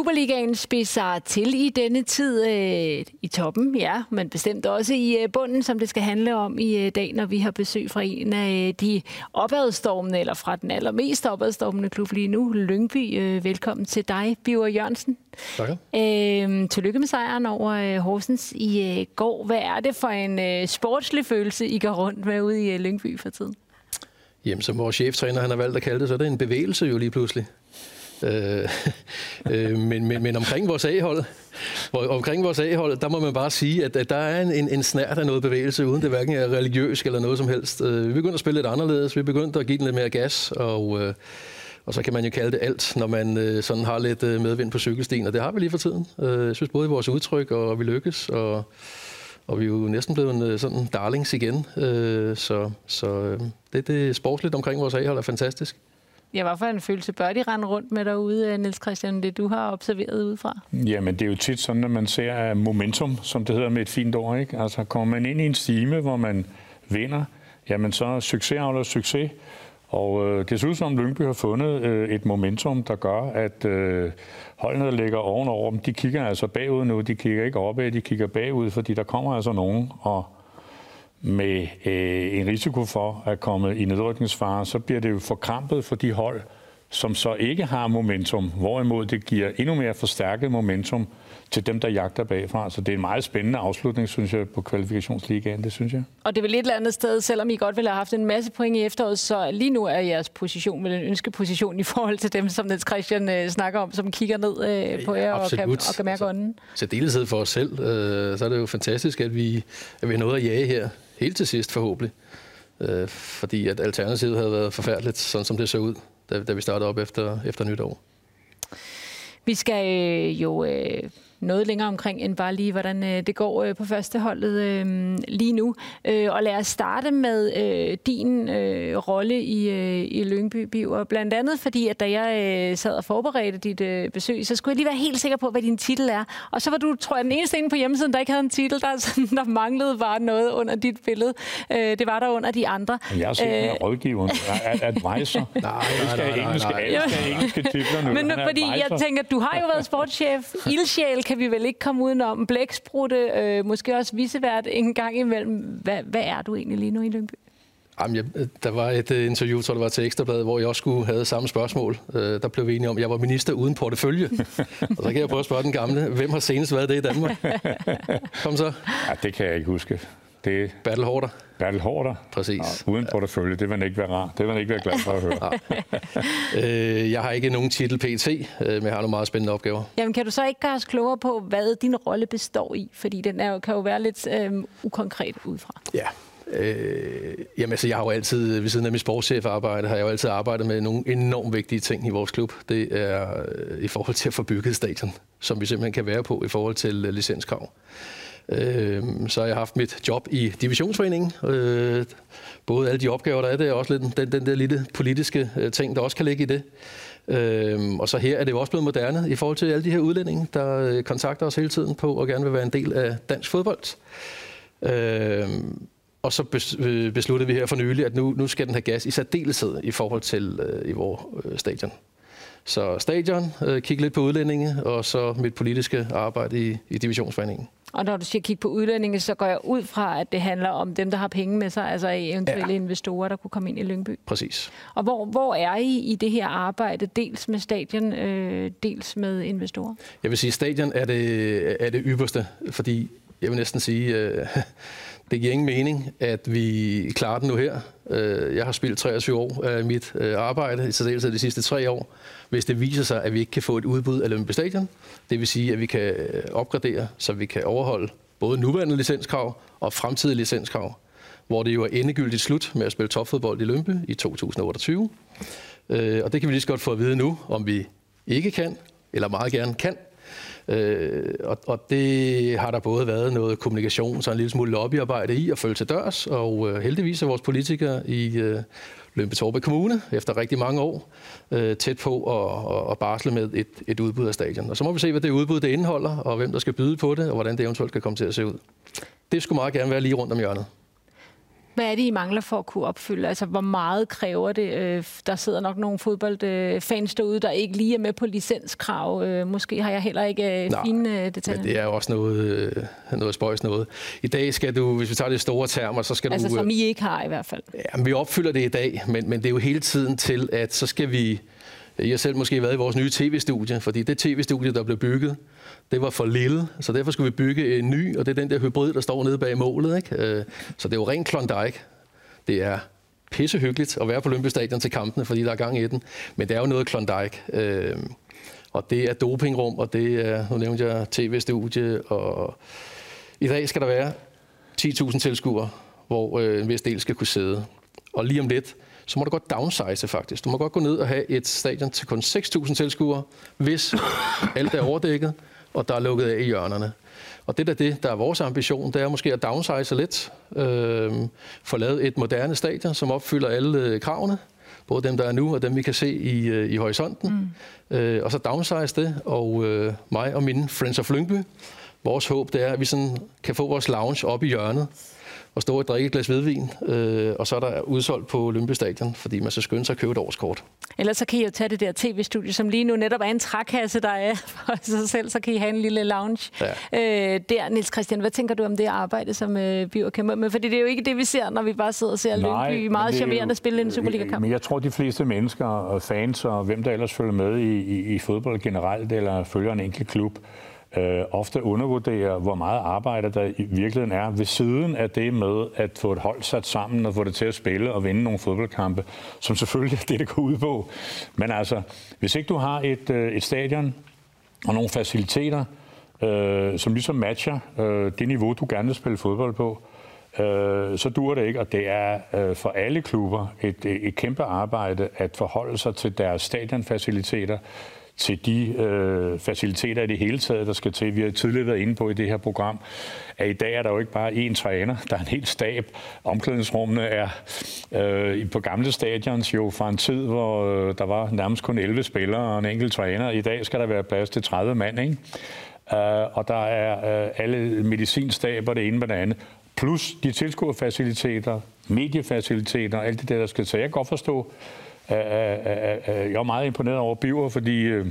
Superligaen spidser til i denne tid øh, i toppen, ja, men bestemt også i øh, bunden, som det skal handle om i øh, dag, når vi har besøg fra en af øh, de opadstormende, eller fra den allermest opadstormende klub lige nu, Lyngby. Øh, velkommen til dig, Biver Jørgensen. Tak. Øh, tillykke med sejren over øh, Horsens i øh, går. Hvad er det for en øh, sportslig følelse, I går rundt med ude i øh, Lyngby for tiden? Jamen, som vores cheftræner han har valgt at kalde det, så er det en bevægelse jo lige pludselig. Øh, øh, men, men, men omkring vores A-hold, omkring vores A-hold, der må man bare sige, at, at der er en, en snært af noget bevægelse, uden det hverken er religiøst eller noget som helst. Øh, vi begynder at spille lidt anderledes, vi begyndte at give den lidt mere gas, og, øh, og så kan man jo kalde det alt, når man øh, sådan har lidt øh, medvind på cykelstien, og det har vi lige for tiden. Øh, jeg synes både i vores udtryk, og vi lykkes, og, og vi er jo næsten blevet en, øh, sådan darlings igen. Øh, så så øh, det, det sportsligt omkring vores A-hold er fantastisk. Ja, hvad for en følelse bør de rende rundt med derude, øh, Niels Christian, det du har observeret udefra? Jamen, det er jo tit sådan, at man ser øh, momentum, som det hedder med et fint ord. Ikke? Altså, kommer man ind i en stime, hvor man vinder, jamen så succes afler succes. Og øh, det ser ud som, Lyngby har fundet øh, et momentum, der gør, at øh, holdene, der ligger ovenover dem, de kigger altså bagud nu. De kigger ikke opad, de kigger bagud, fordi der kommer altså nogen og med øh, en risiko for at komme i nedrykningsfare, så bliver det jo forkrampet for de hold, som så ikke har momentum, hvorimod det giver endnu mere forstærket momentum til dem, der jagter bagfra. Så det er en meget spændende afslutning, synes jeg, på kvalifikationsligaen, det synes jeg. Og det er vel et eller andet sted, selvom I godt ville have haft en masse point i efteråret, så lige nu er jeres position vel en ønskeposition i forhold til dem, som Niels Christian øh, snakker om, som kigger ned øh, på jer ja, og, kan, og kan mærke ånden. Så deltid for os selv, øh, så er det jo fantastisk, at vi, at vi har noget at jage her helt til sidst forhåbentlig. Øh, fordi at alternativet havde været forfærdeligt, sådan som det så ud, da, da vi startede op efter, efter nytår. Vi skal øh, jo øh, noget længere omkring end bare lige, hvordan øh, det går øh, på førsteholdet øh, lige nu. Øh, og lad os starte med øh, din øh, rolle i, øh, i Lyngby Biver. Blandt andet fordi, at da jeg øh, sad og forberedte dit øh, besøg, så skulle jeg lige være helt sikker på, hvad din titel er. Og så var du, tror jeg, den eneste inde på hjemmesiden, der ikke havde en titel. Der, sådan, der manglede bare noget under dit billede. Øh, det var der under de andre. Jeg er simpelthen øh, rådgiver, advisor. nej, nej, nej, nej, nej, nej. engelske titler nu. Men fordi jeg tænker, du har jo været sportschef, ildsjæl kan vi vel ikke komme udenom. Blæksprutte, øh, måske også visevært en gang imellem. Hvad, hvad er du egentlig lige nu i Lyngby? Jamen, jeg, der var et uh, interview, tror det var til Ekstrabladet, hvor jeg også skulle have samme spørgsmål. Uh, der blev vi enige om, at jeg var minister uden portefølje. og så kan jeg prøve at spørge den gamle, hvem har senest været det i Danmark? Kom så. Ja, det kan jeg ikke huske. Det Battle Horder. Battle Horder. Præcis. Ja, uden portefølje, det vil man ikke være rar. Det vil man ikke være glad for at høre. Ja. Øh, jeg har ikke nogen titel PT, øh, men jeg har nogle meget spændende opgaver. Jamen, kan du så ikke gøre os klogere på, hvad din rolle består i? Fordi den er, kan jo være lidt øh, ukonkret udefra. Ja, Øh, jamen altså, jeg har jo altid, ved siden af mit sportschefarbejde, har jeg jo altid arbejdet med nogle enormt vigtige ting i vores klub. Det er øh, i forhold til at få bygget stadion, som vi simpelthen kan være på i forhold til øh, licenskrav. Øh, så har jeg haft mit job i divisionsforeningen. Øh, både alle de opgaver, der er der, og også lidt den, den der lille politiske øh, ting, der også kan ligge i det. Øh, og så her er det jo også blevet moderne i forhold til alle de her udlændinge, der øh, kontakter os hele tiden på og gerne vil være en del af dansk fodbold. Øh, og så øh, besluttede vi her for nylig, at nu, nu skal den have gas i særdeleshed i forhold til øh, i vores øh, stadion. Så stadion, øh, kigge lidt på udlændinge, og så mit politiske arbejde i, i divisionsforeningen. Og når du siger kigge på udlændinge, så går jeg ud fra, at det handler om dem, der har penge med sig, altså eventuelle ja. investorer, der kunne komme ind i Lyngby. Præcis. Og hvor, hvor er I i det her arbejde, dels med stadion, øh, dels med investorer? Jeg vil sige, at stadion er det, er det ypperste, fordi jeg vil næsten sige, øh, det giver ingen mening, at vi klarer den nu her. Øh, jeg har spillet 23 år af mit øh, arbejde, i særdeleshed de sidste tre år. Hvis det viser sig, at vi ikke kan få et udbud af Lønby Stadion, det vil sige, at vi kan øh, opgradere, så vi kan overholde både nuværende licenskrav og fremtidige licenskrav, hvor det jo er endegyldigt slut med at spille topfodbold i Lønby i 2028. Og det kan vi lige så godt få at vide nu, om vi ikke kan, eller meget gerne kan. Øh, og, og det har der både været noget kommunikation, så en lille smule lobbyarbejde i at følge til dørs, og øh, heldigvis er vores politikere i øh, Lønby Kommune efter rigtig mange år øh, tæt på at, at barsle med et, et udbud af stadion. Og så må vi se, hvad det udbud det indeholder, og hvem der skal byde på det, og hvordan det eventuelt skal komme til at se ud. Det skulle meget gerne være lige rundt om hjørnet. Hvad er det, I mangler for at kunne opfylde? Altså, hvor meget kræver det? Øh, der sidder nok nogle fodboldfans derude, der ikke lige er med på licenskrav. Øh, måske har jeg heller ikke øh, Nej, fine detaljer. men det er jo også noget, noget spøjs noget. I dag skal du, hvis vi tager det store termer, så skal altså, du... Altså, som I ikke har i hvert fald. Ja, vi opfylder det i dag, men, men det er jo hele tiden til, at så skal vi... Jeg har selv måske været i vores nye tv-studie, fordi det tv-studie, der blev bygget, det var for lille, så derfor skulle vi bygge en ny, og det er den der hybrid, der står nede bag målet. Ikke? Øh, så det er jo rent Klondike. Det er pissehyggeligt at være på Lønby Stadion til kampene, fordi der er gang i den. Men det er jo noget Klondike. Øh, og det er dopingrum, og det er, nu nævnte jeg tv-studie, og i dag skal der være 10.000 tilskuere, hvor øh, en vis del skal kunne sidde. Og lige om lidt, så må du godt downsize faktisk. Du må godt gå ned og have et stadion til kun 6.000 tilskuere, hvis alt er overdækket og der er lukket af i hjørnerne. Og det er det, der er vores ambition, det er måske at downsize lidt, øh, få lavet et moderne stadion, som opfylder alle øh, kravene, både dem, der er nu, og dem, vi kan se i, øh, i horisonten. Mm. Øh, og så downsize det, og øh, mig og mine Friends of Lyngby, vores håb, det er, at vi sådan kan få vores lounge op i hjørnet, og stå og drikke et glas hvidvin, øh, og så er der udsolgt på Lønby Stadion, fordi man så skynder sig at købe et årskort. Ellers så kan I jo tage det der tv-studie, som lige nu netop er en trækasse, der er for sig selv, så kan I have en lille lounge. Ja. Øh, der, Nils Christian, hvad tænker du om det arbejde, som øh, Biver kæmper med? Fordi det er jo ikke det, vi ser, når vi bare sidder og ser Nej, Lyngby meget charmerende spille en Superliga-kamp. Men jeg tror, de fleste mennesker og fans og hvem der ellers følger med i, i, i fodbold generelt, eller følger en enkelt klub, øh, ofte undervurderer, hvor meget arbejde der i virkeligheden er ved siden af det med at få et hold sat sammen og få det til at spille og vinde nogle fodboldkampe, som selvfølgelig er det, det går ud på. Men altså, hvis ikke du har et, øh, et stadion og nogle faciliteter, øh, som ligesom matcher øh, det niveau, du gerne vil spille fodbold på, øh, så dur det ikke, og det er øh, for alle klubber et, et kæmpe arbejde at forholde sig til deres stadionfaciliteter, til de øh, faciliteter i det hele taget, der skal til. Vi har tidligere været inde på i det her program, at i dag er der jo ikke bare én træner, der er en hel stab. Omklædningsrummene er øh, på gamle stadions jo fra en tid, hvor øh, der var nærmest kun 11 spillere og en enkelt træner. I dag skal der være plads til 30 mand, ikke? Uh, og der er uh, alle medicinstaber, det ene med det andet. Plus de tilskuerfaciliteter, mediefaciliteter og alt det der, der skal til. Jeg kan godt forstå, jeg er meget imponeret over Biver, fordi øh,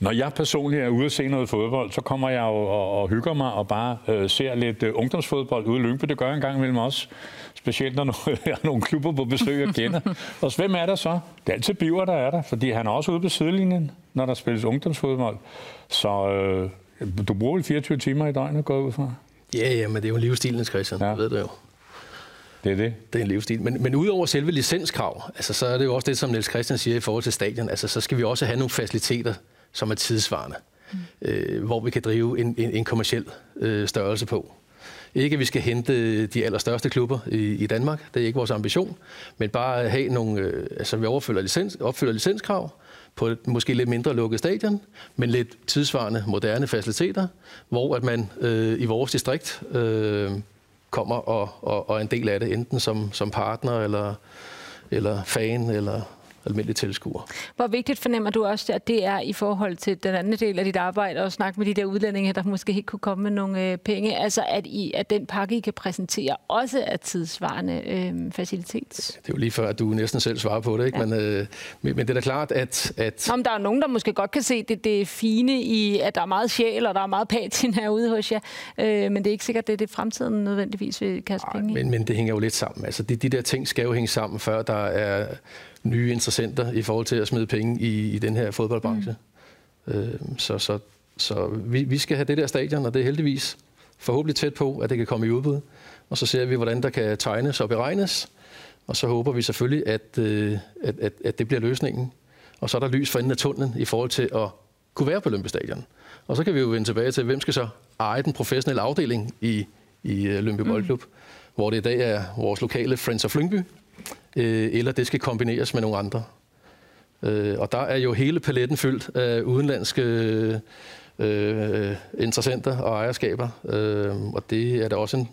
når jeg personligt er ude og se noget fodbold, så kommer jeg jo og, og hygger mig og bare øh, ser lidt øh, ungdomsfodbold ude i Lyngby. Det gør jeg en gang imellem også. Specielt når jeg er nogle klubber på besøg og kender. og hvem er der så? Det er altid Biver, der er der, fordi han er også ude på sidelinjen, når der spilles ungdomsfodbold. Så øh, du bruger 24 timer i døgnet, går ud fra? Ja, ja, men det er jo livsstilen, Christian. Ja. ved det jo. Det er det. Det er en livsstil. Men, men udover selve licenskrav, altså, så er det jo også det, som Niels Christian siger i forhold til stadion. Altså, så skal vi også have nogle faciliteter, som er tidsvarende, mm. øh, hvor vi kan drive en, en, en kommersiel øh, størrelse på. Ikke at vi skal hente de allerstørste klubber i, i Danmark, det er ikke vores ambition, men bare have nogle, øh, altså vi overfølger licens, opfylder licenskrav på et måske lidt mindre lukket stadion, men lidt tidsvarende, moderne faciliteter, hvor at man øh, i vores distrikt øh, kommer og, og, og er en del af det, enten som, som partner eller, eller fan eller almindelige tilskuer. Hvor vigtigt fornemmer du også, at det er i forhold til den anden del af dit arbejde, at snakke med de der udlændinge, der måske ikke kunne komme med nogle øh, penge, altså at, I, at den pakke, I kan præsentere, også er tidsvarende øh, facilitet? Det er jo lige før, at du næsten selv svarer på det, ikke? Ja. Men, øh, men, men det er da klart, at... at... Nå, men der er nogen, der måske godt kan se det, det fine i, at der er meget sjæl, og der er meget patin herude hos jer, øh, men det er ikke sikkert, at det er det fremtiden nødvendigvis vil kaste penge i. Men, men det hænger jo lidt sammen. Altså, de, de der ting skal jo hænge sammen, før der er nye interessenter i forhold til at smide penge i, i den her fodboldbranche. Mm. Øh, så så, så vi, vi skal have det der stadion, og det er heldigvis forhåbentlig tæt på, at det kan komme i udbud. Og så ser vi, hvordan der kan tegnes og beregnes. Og så håber vi selvfølgelig, at, øh, at, at, at det bliver løsningen. Og så er der lys for enden af tunnelen i forhold til at kunne være på Lønby Stadion. Og så kan vi jo vende tilbage til, hvem skal så eje den professionelle afdeling i, i øh, Lønby Boldklub, mm. hvor det i dag er vores lokale Friends of Lyngby, øh, eller det skal kombineres med nogle andre. Øh, og der er jo hele paletten fyldt af udenlandske øh, interessenter og ejerskaber. Øh, og det er da også en,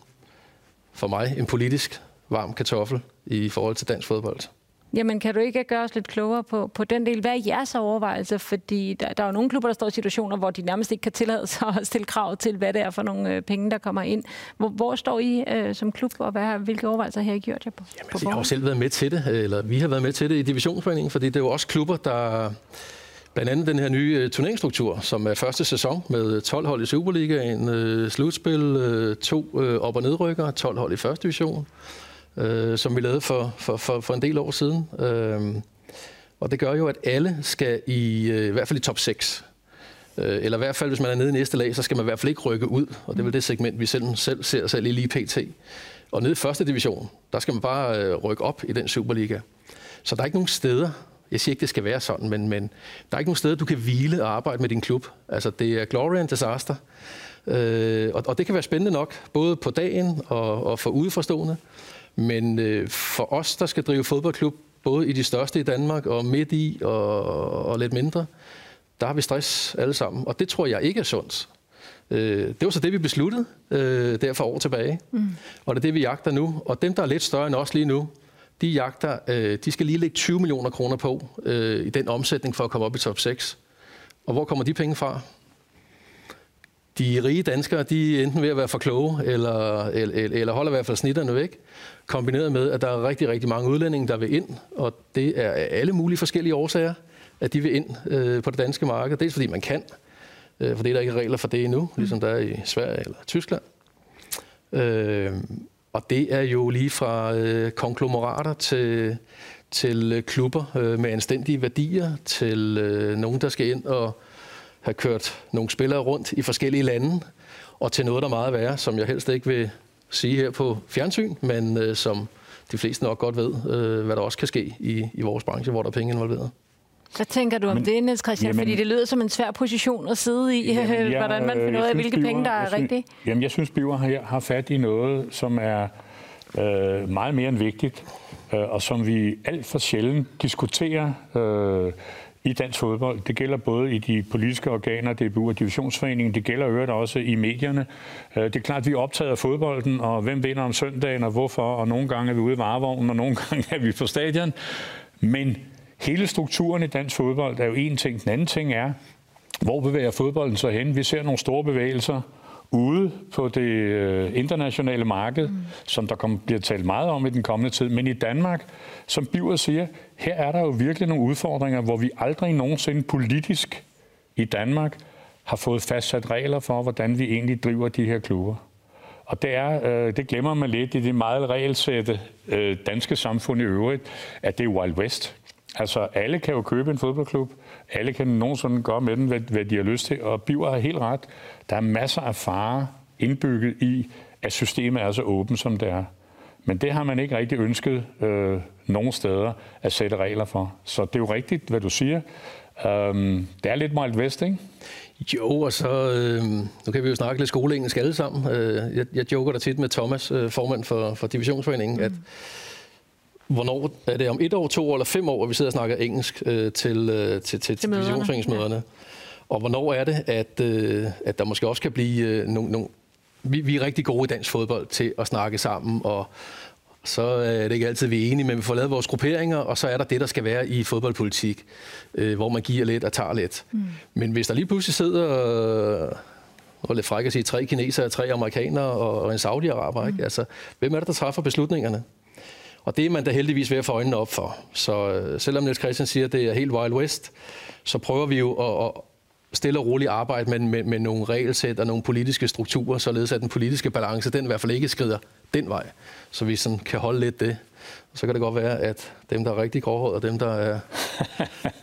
for mig en politisk varm kartoffel i forhold til dansk fodbold. Jamen, kan du ikke gøre os lidt klogere på, på den del? Hvad er jeres overvejelser? Fordi der, der er jo nogle klubber, der står i situationer, hvor de nærmest ikke kan tillade sig at stille krav til, hvad det er for nogle øh, penge, der kommer ind. Hvor, hvor står I øh, som klub, og hvad, hvilke overvejelser har I gjort jer på? Jamen, altså, jeg har jo selv været med til det, øh, eller vi har været med til det i divisionsforeningen, fordi det er jo også klubber, der Blandt andet den her nye øh, turneringsstruktur, som er første sæson med 12 hold i Superligaen, slutspil, to op- og nedrykker, 12 hold i første division, øh, som vi lavede for, for, for, for en del år siden. Øh, og det gør jo, at alle skal i, øh, i hvert fald i top 6. Øh, eller i hvert fald, hvis man er nede i næste lag, så skal man i hvert fald ikke rykke ud. Og det er vel det segment, vi selv, selv ser selv i lige pt. Og nede i første division, der skal man bare øh, rykke op i den Superliga. Så der er ikke nogen steder, jeg siger ikke, det skal være sådan, men, men der er ikke nogen steder, du kan hvile og arbejde med din klub. Altså, det er glory and disaster. Øh, og, og det kan være spændende nok, både på dagen og, og for udeforstående. Men øh, for os, der skal drive fodboldklub, både i de største i Danmark og midt i og, og lidt mindre, der har vi stress alle sammen. Og det tror jeg ikke er sundt. Øh, det var så det, vi besluttede øh, der for år tilbage. Mm. Og det er det, vi jagter nu. Og dem, der er lidt større end os lige nu, de jagter, øh, de skal lige lægge 20 millioner kroner på øh, i den omsætning for at komme op i top 6. Og hvor kommer de penge fra? De rige danskere, de er enten ved at være for kloge, eller, eller, eller holder i hvert fald snitterne væk, kombineret med, at der er rigtig, rigtig mange udlændinge, der vil ind, og det er af alle mulige forskellige årsager, at de vil ind øh, på det danske marked. Dels fordi man kan, øh, for det er der ikke regler for det endnu, ligesom der er i Sverige eller Tyskland. Øh, og det er jo lige fra øh, konglomerater til, til klubber øh, med anstændige værdier, til øh, nogen, der skal ind og have kørt nogle spillere rundt i forskellige lande, og til noget, der er meget værre, som jeg helst ikke vil sige her på fjernsyn, men øh, som de fleste nok godt ved, øh, hvad der også kan ske i, i vores branche, hvor der er penge involveret. Hvad tænker du om men, det, Niels Christian? Jamen, Fordi det lyder som en svær position at sidde i, jamen, jeg, hvordan man finder ud af, hvilke Biver, penge, der er rigtige. Jamen, jeg synes, Biver har, har fat i noget, som er øh, meget mere end vigtigt, øh, og som vi alt for sjældent diskuterer øh, i dansk fodbold. Det gælder både i de politiske organer, DBU og Divisionsforeningen, det gælder øvrigt også i medierne. Øh, det er klart, at vi er optaget af fodbolden, og hvem vinder om søndagen, og hvorfor, og nogle gange er vi ude i varevognen, og nogle gange er vi på stadion. Men hele strukturen i dansk fodbold er jo en ting. Den anden ting er, hvor bevæger fodbolden sig hen? Vi ser nogle store bevægelser ude på det øh, internationale marked, mm. som der kommer, bliver talt meget om i den kommende tid. Men i Danmark, som Biver siger, her er der jo virkelig nogle udfordringer, hvor vi aldrig nogensinde politisk i Danmark har fået fastsat regler for, hvordan vi egentlig driver de her klubber. Og det, er, øh, det glemmer man lidt i det meget regelsætte øh, danske samfund i øvrigt, at det er Wild West. Altså, alle kan jo købe en fodboldklub. Alle kan nogensinde gøre med den, hvad, hvad de har lyst til. Og Biver har helt ret. Der er masser af fare indbygget i, at systemet er så åbent, som det er. Men det har man ikke rigtig ønsket øh, nogen steder at sætte regler for. Så det er jo rigtigt, hvad du siger. Um, det er lidt meget vest, ikke? Jo, og så, øh, nu kan vi jo snakke lidt skoleengelsk alle sammen. Øh, jeg, jeg joker da tit med Thomas, øh, formand for, for Divisionsforeningen, mm. at hvornår er det om et år, to år eller fem år, at vi sidder og snakker engelsk øh, til, øh, til, til, til divisionsforeningsmøderne. Ja. Og hvornår er det, at, øh, at der måske også kan blive øh, nogle... nogle vi, vi er rigtig gode i dansk fodbold til at snakke sammen, og så er det ikke altid, vi er enige, men vi får lavet vores grupperinger, og så er der det, der skal være i fodboldpolitik, øh, hvor man giver lidt og tager lidt. Mm. Men hvis der lige pludselig sidder... Øh, og lidt fræk at sige, tre kinesere, tre amerikanere og en saudi-araber. Mm. Altså, hvem er det, der træffer beslutningerne? Og det er man da heldigvis ved at få øjnene op for. Så øh, selvom Niels Christian siger, at det er helt Wild West, så prøver vi jo at stille og roligt arbejde med, med, med nogle regelsæt og nogle politiske strukturer, således at den politiske balance, den i hvert fald ikke skrider den vej. Så vi sådan kan holde lidt det. Så kan det godt være, at dem, der er rigtig gråhårede, og dem, der er,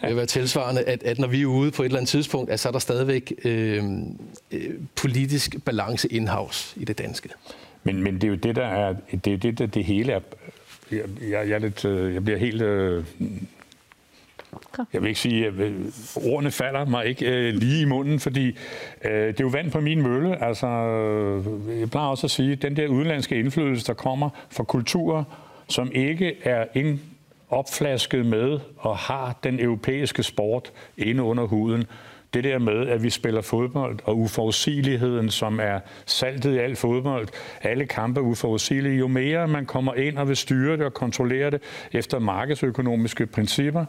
vil være tilsvarende, at, at når vi er ude på et eller andet tidspunkt, at så er der stadigvæk øh, øh, politisk balance in-house i det danske. Men, men det er jo det, der er, det, er det, der det hele er jeg, jeg, jeg, er lidt, øh, jeg bliver helt... Øh, jeg vil ikke sige, at øh, ordene falder mig ikke øh, lige i munden, fordi øh, det er jo vand på min mølle. Altså, øh, jeg plejer også at sige, at den der udenlandske indflydelse, der kommer fra kulturer, som ikke er ind, opflasket med og har den europæiske sport inde under huden. Det der med, at vi spiller fodbold, og uforudsigeligheden, som er saltet i alt fodbold, alle kampe er uforudsigelige. Jo mere man kommer ind og vil styre det og kontrollere det efter markedsøkonomiske principper,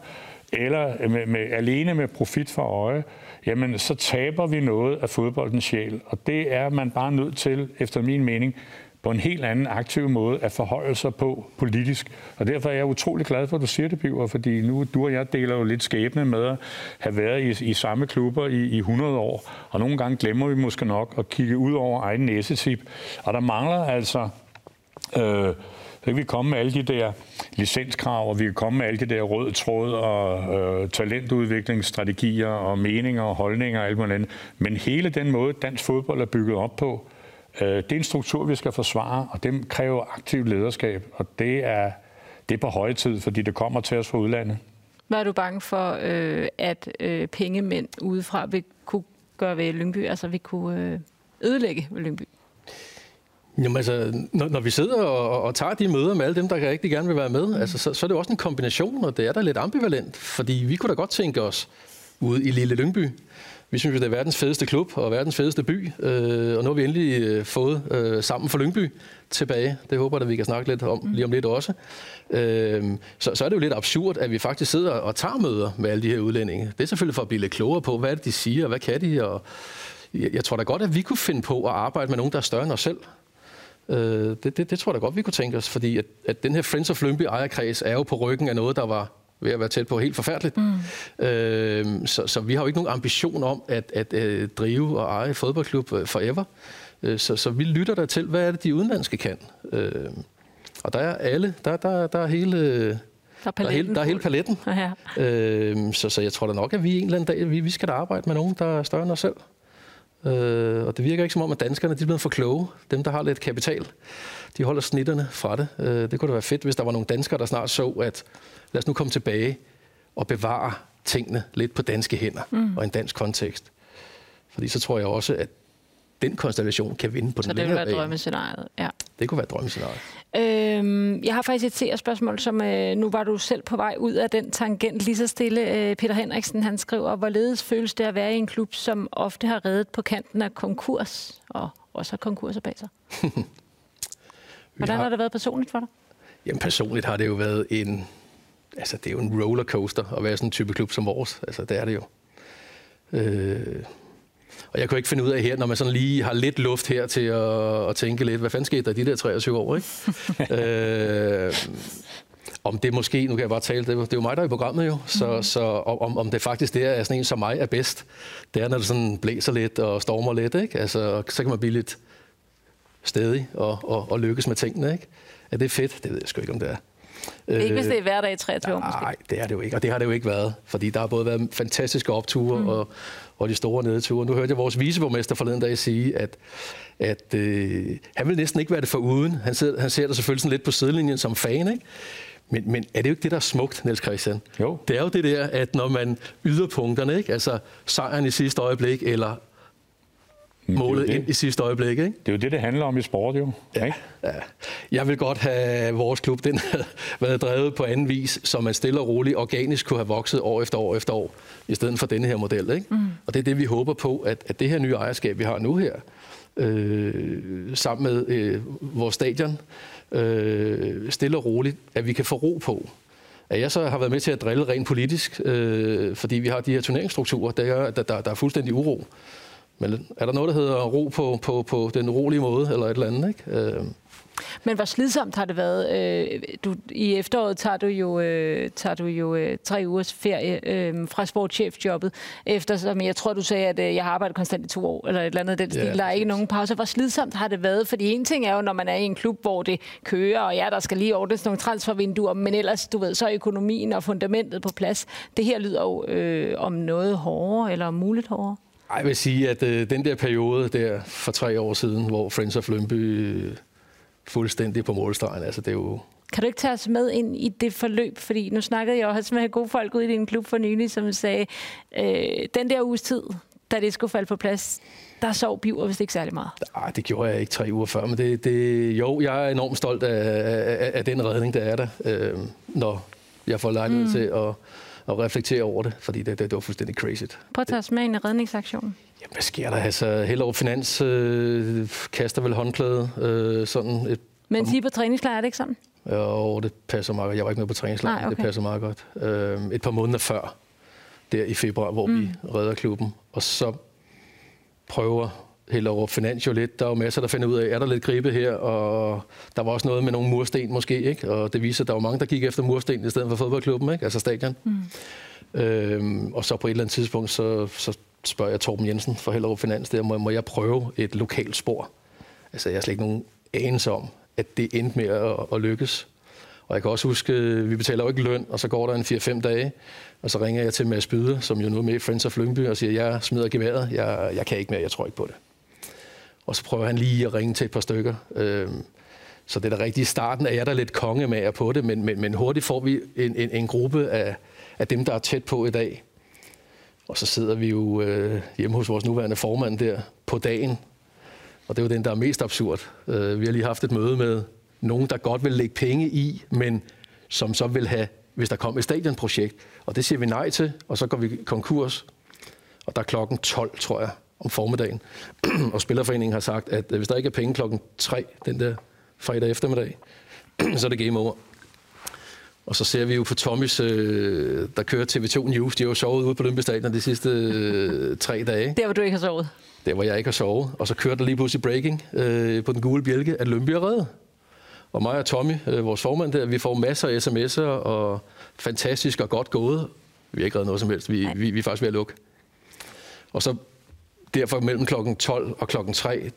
eller med, med, alene med profit for øje, jamen så taber vi noget af fodboldens sjæl. Og det er man bare nødt til, efter min mening, på en helt anden aktiv måde at forholde sig på politisk. Og derfor er jeg utrolig glad for, at du siger det, Biver, fordi nu du og jeg deler jo lidt skæbne med at have været i, i samme klubber i, i 100 år, og nogle gange glemmer vi måske nok at kigge ud over egen næsetip. Og der mangler altså... Øh, så kan vi komme med alle de der licenskrav, og vi kan komme med alle de der rød tråd og øh, talentudviklingsstrategier og meninger og holdninger og alt muligt andet. Men hele den måde, dansk fodbold er bygget op på, øh, det er en struktur, vi skal forsvare, og det kræver aktivt lederskab, og det er, det er på høje tid, fordi det kommer til os fra udlandet. Hvad er du bange for, øh, at øh, pengemænd udefra vil kunne gøre ved Lyngby, altså vil kunne øh, ødelægge ved Lyngby? Jamen altså, når, når vi sidder og, og tager de møder med alle dem, der rigtig gerne vil være med, mm. altså, så, så er det også en kombination, og det er da lidt ambivalent, fordi vi kunne da godt tænke os ude i Lille Lyngby. Vi synes, det er verdens fedeste klub og verdens fedeste by, øh, og nu har vi endelig øh, fået øh, sammen for Lyngby tilbage. Det håber jeg, at vi kan snakke lidt om mm. lige om lidt også. Øh, så, så er det jo lidt absurd, at vi faktisk sidder og tager møder med alle de her udlændinge. Det er selvfølgelig for at blive lidt klogere på, hvad er det, de siger, og hvad kan de, og jeg, jeg tror da godt, at vi kunne finde på at arbejde med nogen, der er større end os selv. Øh, det, det, det tror jeg da godt, vi kunne tænke os, fordi at, at den her Friends of Lyngby ejerkreds er jo på ryggen af noget, der var ved at være tæt på helt forfærdeligt. Mm. Øh, så, så vi har jo ikke nogen ambition om at, at, øh, drive og eje fodboldklub øh, forever. Øh, så, så vi lytter der til, hvad er det, de udenlandske kan. Øh, og der er alle, der, der, der er hele... Der er, der, er hele, der er hele paletten. Ja. Øh, så, så jeg tror da nok, at vi en eller anden dag, vi, vi skal da arbejde med nogen, der er større end os selv. Øh, og det virker ikke som om, at danskerne de er blevet for kloge. Dem, der har lidt kapital, de holder snitterne fra det. Øh, det kunne da være fedt, hvis der var nogle danskere, der snart så, at lad os nu komme tilbage og bevare tingene lidt på danske hænder mm. og en dansk kontekst. Fordi så tror jeg også, at den konstellation kan vinde på så den længere bane. Så det vil være drømmescenariet, ja. Det kunne være drømmescenariet. Øhm, jeg har faktisk et seerspørgsmål, som øh, nu var du selv på vej ud af den tangent lige så stille. Øh, Peter Henriksen, han skriver, hvorledes føles det at være i en klub, som ofte har reddet på kanten af konkurs, og også har konkurser bag sig? Hvordan har... har det været personligt for dig? Jamen personligt har det jo været en, altså det er jo en rollercoaster at være sådan en type klub som vores. Altså det er det jo. Øh, og jeg kan ikke finde ud af her, når man sådan lige har lidt luft her til at, at tænke lidt, hvad fanden skete der de der 23 år, ikke? øh, om det måske, nu kan jeg bare tale, det, det er jo mig, der er i programmet jo, så, mm. så om, om det faktisk det er sådan en som mig er bedst, det er, når det sådan blæser lidt og stormer lidt, ikke? Altså, så kan man blive lidt stedig og, og, og lykkes med tingene, ikke? Er det fedt? Det ved jeg sgu ikke, om det er. Ikke hvis det er hverdag i 23 år. Nej, det er det jo ikke, og det har det jo ikke været. Fordi der har både været fantastiske opture mm. og, og de store nedture. Nu hørte jeg vores viceborgmester forleden dag sige, at, at øh, han vil næsten ikke være det for uden. Han, sidder, han ser det selvfølgelig sådan lidt på sidelinjen som fan, ikke? Men, men er det jo ikke det, der er smukt, Niels Christian? Jo. Det er jo det der, at når man yder punkterne, ikke? altså sejren i sidste øjeblik, eller målet ind i sidste øjeblik. Ikke? Det er jo det, det handler om i sport, jo. Ja, ikke? ja. Jeg vil godt have vores klub, den havde været drevet på anden vis, så man stille og roligt organisk kunne have vokset år efter år efter år, i stedet for denne her model. Ikke? Mm. Og det er det, vi håber på, at, at det her nye ejerskab, vi har nu her, øh, sammen med øh, vores stadion, øh, stille og roligt, at vi kan få ro på. At jeg så har været med til at drille rent politisk, øh, fordi vi har de her turneringsstrukturer, der, der, der, der er fuldstændig uro. Men er der noget, der hedder ro på, på, på den rolige måde, eller et eller andet? Ikke? Øh. Men hvor slidsomt har det været? Øh, du, I efteråret tager du jo, øh, tager du jo øh, tre ugers ferie øh, fra sportschefjobbet, eftersom jeg tror, du sagde, at øh, jeg har arbejdet konstant i to år, eller et eller andet den stil. Ja, der er ikke nogen pause. Hvor slidsomt har det været? Fordi en ting er jo, når man er i en klub, hvor det kører, og ja, der skal lige ordnes nogle transfervinduer, men ellers, du ved, så er økonomien og fundamentet på plads. Det her lyder jo øh, om noget hårdere, eller om muligt hårdere. Jeg vil sige, at øh, den der periode der for tre år siden, hvor Friends of Lønby øh, fuldstændig på målstregen, altså det er jo... Kan du ikke tage os med ind i det forløb? Fordi nu snakkede jeg også med gode folk ud i din klub for nylig, som sagde, øh, den der uges tid, da det skulle falde på plads, der sov Biver vist ikke særlig meget. Nej, det gjorde jeg ikke tre uger før, men det, det, jo, jeg er enormt stolt af, af, af den redning, der er der, øh, når jeg får lejlighed mm. til at, at reflektere over det, fordi det, det, det var fuldstændig crazy. Prøv at tage os med ind i redningsaktionen. Jamen, hvad sker der? Altså, Hellerup Finans øh, kaster vel håndklæde. Øh, sådan et, Men sige på træningslejr, er det ikke sådan? Jo, det passer meget godt. Jeg var ikke med på træningslejr, Nej, okay. det passer meget godt. Øh, et par måneder før, der i februar, hvor mm. vi redder klubben. Og så prøver Hellerup Finans jo lidt. Der er jo masser, der finder ud af, er der lidt gribe her, og der var også noget med nogle mursten måske, ikke? Og det viser, at der var mange, der gik efter mursten i stedet for fodboldklubben, ikke? Altså stadion. Mm. Øhm, og så på et eller andet tidspunkt, så, så spørger jeg Torben Jensen fra Hellerup Finans, der, må, må jeg prøve et lokalt spor? Altså, jeg har slet ikke nogen anelse om, at det endte med at, at lykkes. Og jeg kan også huske, vi betaler jo ikke løn, og så går der en 4-5 dage, og så ringer jeg til Mads Byde, som jo nu er med i Friends of Lyngby, og siger, jeg smider geværet, jeg, jeg kan ikke mere, jeg tror ikke på det. Og så prøver han lige at ringe til et par stykker. Øhm, så det er da rigtigt. I starten er jeg der lidt kongemager på det, men, men, men hurtigt får vi en, en, en gruppe af, af dem, der er tæt på i dag. Og så sidder vi jo øh, hjemme hos vores nuværende formand der på dagen. Og det er jo den, der er mest absurd. Øh, vi har lige haft et møde med nogen, der godt vil lægge penge i, men som så vil have, hvis der kom et stadionprojekt. Og det siger vi nej til, og så går vi konkurs. Og der er klokken 12, tror jeg, om formiddagen. og Spillerforeningen har sagt, at hvis der ikke er penge klokken 3, den der fredag eftermiddag, så er det game over. Og så ser vi jo på Tommys, øh, der kører TV2 News. De har jo sovet ude på Lønby Stadion de sidste øh, tre dage. Der, hvor du ikke har sovet. Der, hvor jeg ikke har sovet. Og så kører der lige pludselig breaking øh, på den gule bjælke, at Lønby er reddet. Og mig og Tommy, øh, vores formand der, vi får masser af sms'er, og fantastisk og godt gået. Vi har ikke reddet noget som helst. Vi, vi, vi er faktisk ved at lukke. Og så derfor mellem klokken 12 og klokken 3,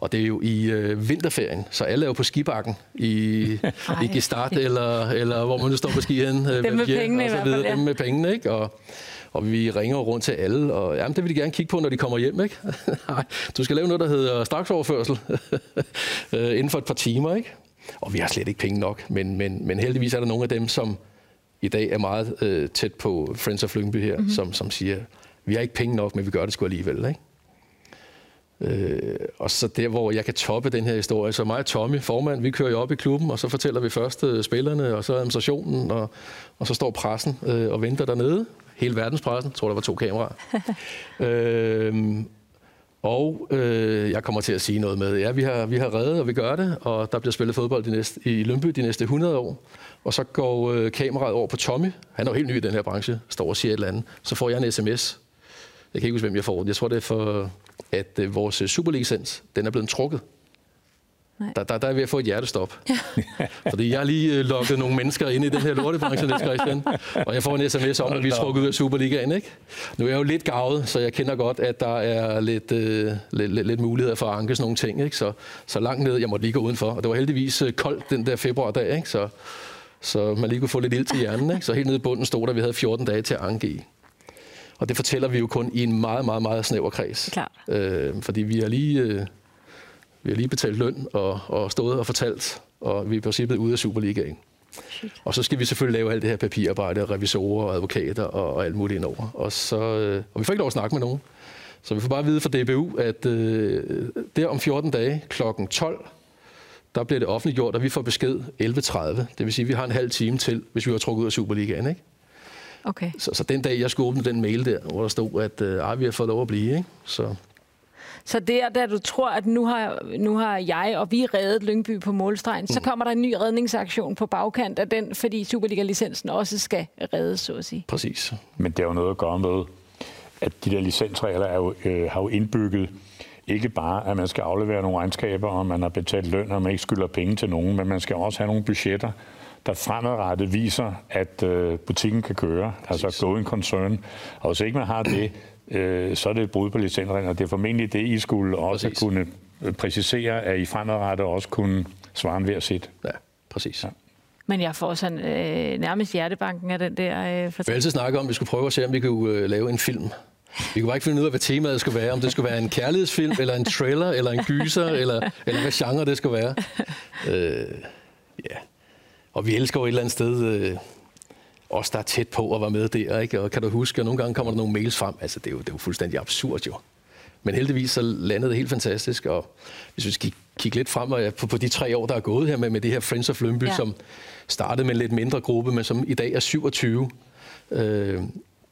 og det er jo i øh, vinterferien, så alle er jo på skibakken i, i Gestart, eller, eller hvor man nu står på ski hen. Øh, dem med pengene og så videre, fald, ja. Dem med pengene, ikke? Og, og vi ringer rundt til alle, og jamen, det vil de gerne kigge på, når de kommer hjem, ikke? Nej, du skal lave noget, der hedder straksoverførsel øh, inden for et par timer, ikke? Og vi har slet ikke penge nok, men, men, men heldigvis er der nogle af dem, som i dag er meget øh, tæt på Friends of Lyngby her, mm-hmm. som, som siger, vi har ikke penge nok, men vi gør det sgu alligevel, ikke? Øh, og så der, hvor jeg kan toppe den her historie, så mig og Tommy, formand, vi kører jo op i klubben, og så fortæller vi først øh, spillerne, og så administrationen, og, og så står pressen øh, og venter dernede. Hele verdenspressen, jeg tror, der var to kameraer. øh, og øh, jeg kommer til at sige noget med, ja, vi har, vi har reddet, og vi gør det, og der bliver spillet fodbold de næste, i Lønby de næste 100 år. Og så går øh, kameraet over på Tommy. Han er jo helt ny i den her branche, står og siger et eller andet. Så får jeg en sms. Jeg kan ikke huske, hvem jeg får. Jeg tror, det er for, at øh, vores Superliga-licens, den er blevet trukket. Nej. Der, der, der er jeg ved at få et hjertestop. Ja. Fordi jeg har lige øh, lukket nogle mennesker ind i den her lortebranche, Niels Christian. Og jeg får en sms om, at vi er trukket ud af Superligaen. Ikke? Nu er jeg jo lidt gavet, så jeg kender godt, at der er lidt, øh, lidt, lidt, lidt muligheder for at anke sådan nogle ting. Ikke? Så, så langt ned, jeg måtte lige gå udenfor. Og det var heldigvis øh, koldt den der februardag, ikke? Så, så man lige kunne få lidt ild til hjernen. Ikke? Så helt nede i bunden stod der, at vi havde 14 dage til at anke i. Og det fortæller vi jo kun i en meget, meget, meget snæver kreds. Klart. Øh, fordi vi har lige, øh, vi har lige betalt løn og, og stået og fortalt, og vi er i princippet ude af Superligaen. Shit. Og så skal vi selvfølgelig lave alt det her papirarbejde, revisorer og advokater og, og alt muligt indover. Og, så, øh, og vi får ikke lov at snakke med nogen. Så vi får bare at vide fra DBU, at øh, der om 14 dage kl. 12, der bliver det offentliggjort, og vi får besked 11.30. Det vil sige, at vi har en halv time til, hvis vi har trukket ud af Superligaen. Ikke? Okay. Så, så den dag, jeg skulle åbne den mail der, hvor der stod, at øh, ej, vi har fået lov at blive, ikke? Så Så der, da du tror, at nu har, nu har jeg og vi reddet Lyngby på målstregen, mm. så kommer der en ny redningsaktion på bagkant af den, fordi Superliga-licensen også skal reddes, så at sige. præcis. Men det har jo noget at gøre med, at de der licensregler er jo, øh, har jo indbygget ikke bare, at man skal aflevere nogle regnskaber, og man har betalt løn, og man ikke skylder penge til nogen, men man skal også have nogle budgetter, der fremadrettet viser, at øh, butikken kan køre, altså going concern. Og hvis ikke man har det, øh, så er det et brud på licensreglerne. Det er formentlig det, I skulle også Præcis. kunne øh, præcisere, at I fremadrettet også kunne svare en hver sit. Ja, præcis. Ja. Men jeg får sådan øh, nærmest hjertebanken af den der øh, Vi har fortælling. altid snakket om, at vi skulle prøve at se, om vi kunne øh, lave en film. Vi kunne bare ikke finde ud af, hvad temaet skulle være. Om det skulle være en kærlighedsfilm, eller en trailer, eller en gyser, eller, eller hvad genre det skulle være. Øh, ja. Og vi elsker jo et eller andet sted øh, os, der er tæt på at være med der. Ikke? Og kan du huske, at nogle gange kommer der nogle mails frem. Altså, det er jo, det er jo fuldstændig absurd jo. Men heldigvis så landede det helt fantastisk, og hvis vi skal kigge lidt frem på, på de tre år, der er gået her med, med det her Friends of Lønby, ja. som startede med en lidt mindre gruppe, men som i dag er 27. Øh,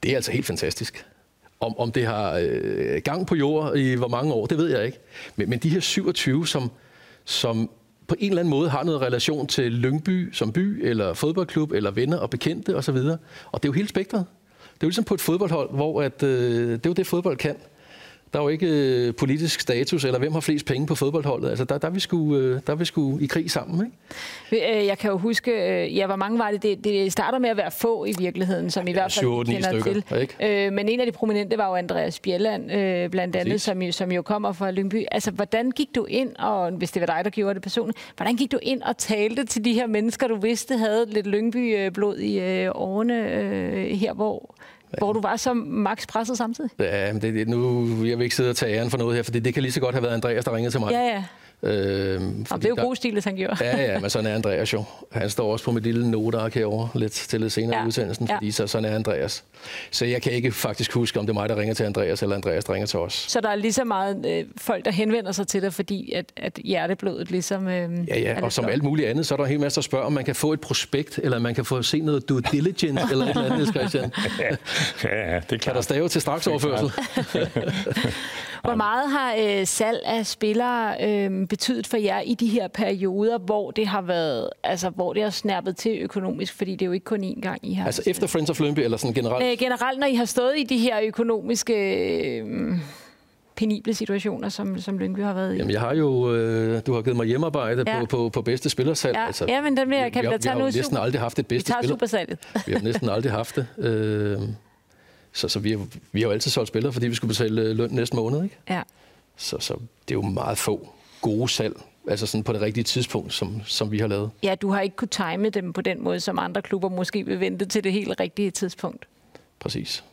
det er altså helt fantastisk. Om, om det har øh, gang på jord i hvor mange år, det ved jeg ikke. Men, men de her 27, som, som på en eller anden måde har noget relation til Lyngby som by, eller fodboldklub, eller venner og bekendte osv. Og, og det er jo hele spektret. Det er jo ligesom på et fodboldhold, hvor at, øh, det er jo det, fodbold kan. Der er jo ikke øh, politisk status, eller hvem har flest penge på fodboldholdet. Altså, der, der, er, vi sgu, øh, der er vi sgu i krig sammen, ikke? Øh, jeg kan jo huske, ja, hvor mange var det? det? Det starter med at være få i virkeligheden, som i hvert fald kender stykker, til. Ikke? Men en af de prominente var jo Andreas Bjelland, blandt andet, som, som jo kommer fra Lyngby. Altså, hvordan gik du ind, og hvis det var dig, der gjorde det personligt, hvordan gik du ind og talte til de her mennesker, du vidste havde lidt Lyngby-blod i årene her, hvor hvor du var så max presset samtidig? Ja, men det, nu, jeg vil ikke sidde og tage æren for noget her, for det, det kan lige så godt have været Andreas, der ringede til mig. Ja, ja. Øh, og det er jo god stil, han gjorde. ja, ja, men sådan er Andreas jo. Han står også på mit lille noteark herovre lidt til lidt senere ja. udsendelsen, fordi ja. så, sådan er Andreas. Så jeg kan ikke faktisk huske, om det er mig, der ringer til Andreas, eller Andreas, der ringer til os. Så der er lige så meget øh, folk, der henvender sig til dig, fordi at, at hjerteblodet ligesom... Øh, ja, ja, og som alt muligt andet, så er der en hel masse, der spørger, om man kan få et prospekt, eller man kan få se noget due diligence, eller et eller andet, Christian. ja, ja, det er klart. Kan der stave til straks overførsel? Hvor meget har øh, salg af spillere øh, betydet for jer i de her perioder, hvor det har været, altså hvor det har snærpet til økonomisk, fordi det er jo ikke kun én gang, I har... Altså efter Friends of Lønby, eller sådan generelt? Øh, generelt, når I har stået i de her økonomiske... Øh, penible situationer, som, som Lyngby har været i? Jamen, jeg har jo, øh, du har givet mig hjemmearbejde ja. på, på, på bedste spillersalg. Ja, altså, ja men den vil jeg, kan vi, vi, tage nu. Vi har næsten aldrig haft et bedste spiller. Vi har næsten aldrig haft det. Øh, så, så vi, har, vi har jo altid solgt spillere, fordi vi skulle betale øh, løn næste måned. Ikke? Ja. Så, så det er jo meget få gode salg, altså sådan på det rigtige tidspunkt, som, som vi har lavet. Ja, du har ikke kunne time dem på den måde, som andre klubber måske vil vente til det helt rigtige tidspunkt. Præcis.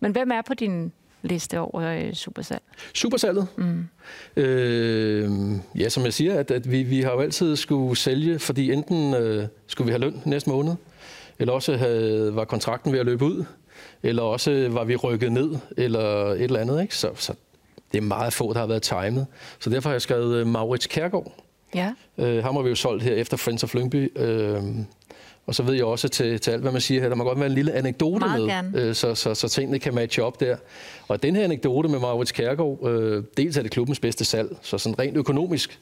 Men hvem er på din liste over øh, supersalg? Supersalget? Mm. Øh, ja, som jeg siger, at, at vi, vi har jo altid skulle sælge, fordi enten øh, skulle vi have løn næste måned, eller også havde, var kontrakten ved at løbe ud, eller også var vi rykket ned, eller et eller andet. Ikke? Så, så det er meget få, der har været timet. Så derfor har jeg skrevet øh, Maurits Kærgaard. Ja. Øh, ham har vi jo solgt her efter Friends of Lyngby. Øh, og så ved jeg også til, til alt, hvad man siger her, der må godt være en lille anekdote Meget med, øh, så, så, så tingene kan matche op der. Og den her anekdote med Maurits Kærgaard, øh, dels er det klubbens bedste salg, så sådan rent økonomisk,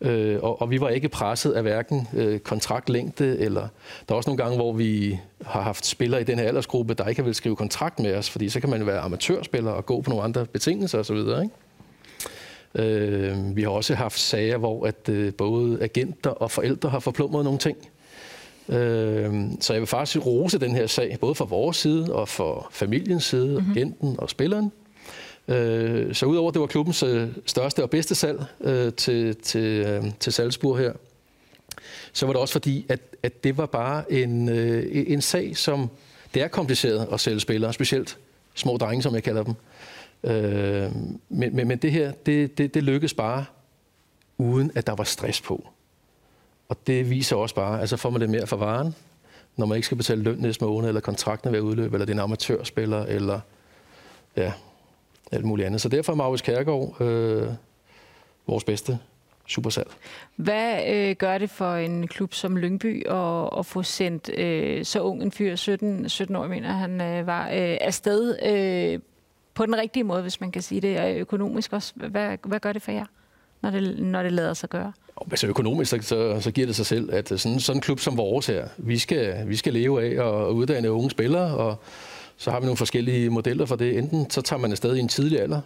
Øh, og, og vi var ikke presset af hverken øh, kontraktlængde, eller der er også nogle gange, hvor vi har haft spillere i den her aldersgruppe, der ikke har vil skrive kontrakt med os, fordi så kan man være amatørspiller og gå på nogle andre betingelser osv. Ikke? Øh, vi har også haft sager, hvor at øh, både agenter og forældre har forplumret nogle ting. Øh, så jeg vil faktisk rose den her sag, både fra vores side og for familiens side, mm-hmm. agenten og spilleren. Øh, så udover det var klubbens øh, største og bedste salg øh, til, til, øh, til Salzburg her, så var det også fordi, at, at det var bare en, øh, en sag, som det er kompliceret at sælge spillere, specielt små drenge, som jeg kalder dem. Øh, men, men, men det her, det, det, det lykkedes bare, uden at der var stress på. Og det viser også bare, altså får man det mere for varen, når man ikke skal betale løn næste måned, eller kontrakten er ved at udløbe, eller det er en amatørspiller, eller ja, alt muligt andet. Så derfor er Maurits Kærgaard øh, vores bedste supersalg. Hvad øh, gør det for en klub som Lyngby at, at få sendt øh, så ung en fyr, 17, 17 år, mener han øh, var, øh, afsted øh, på den rigtige måde, hvis man kan sige det, og økonomisk også? Hvad, hvad gør det for jer, når det, når det lader sig gøre? Altså økonomisk, så, så, så giver det sig selv, at sådan, sådan en klub som vores her, vi skal, vi skal leve af at uddanne unge spillere, og så har vi nogle forskellige modeller for det. Enten så tager man afsted i en tidlig alder,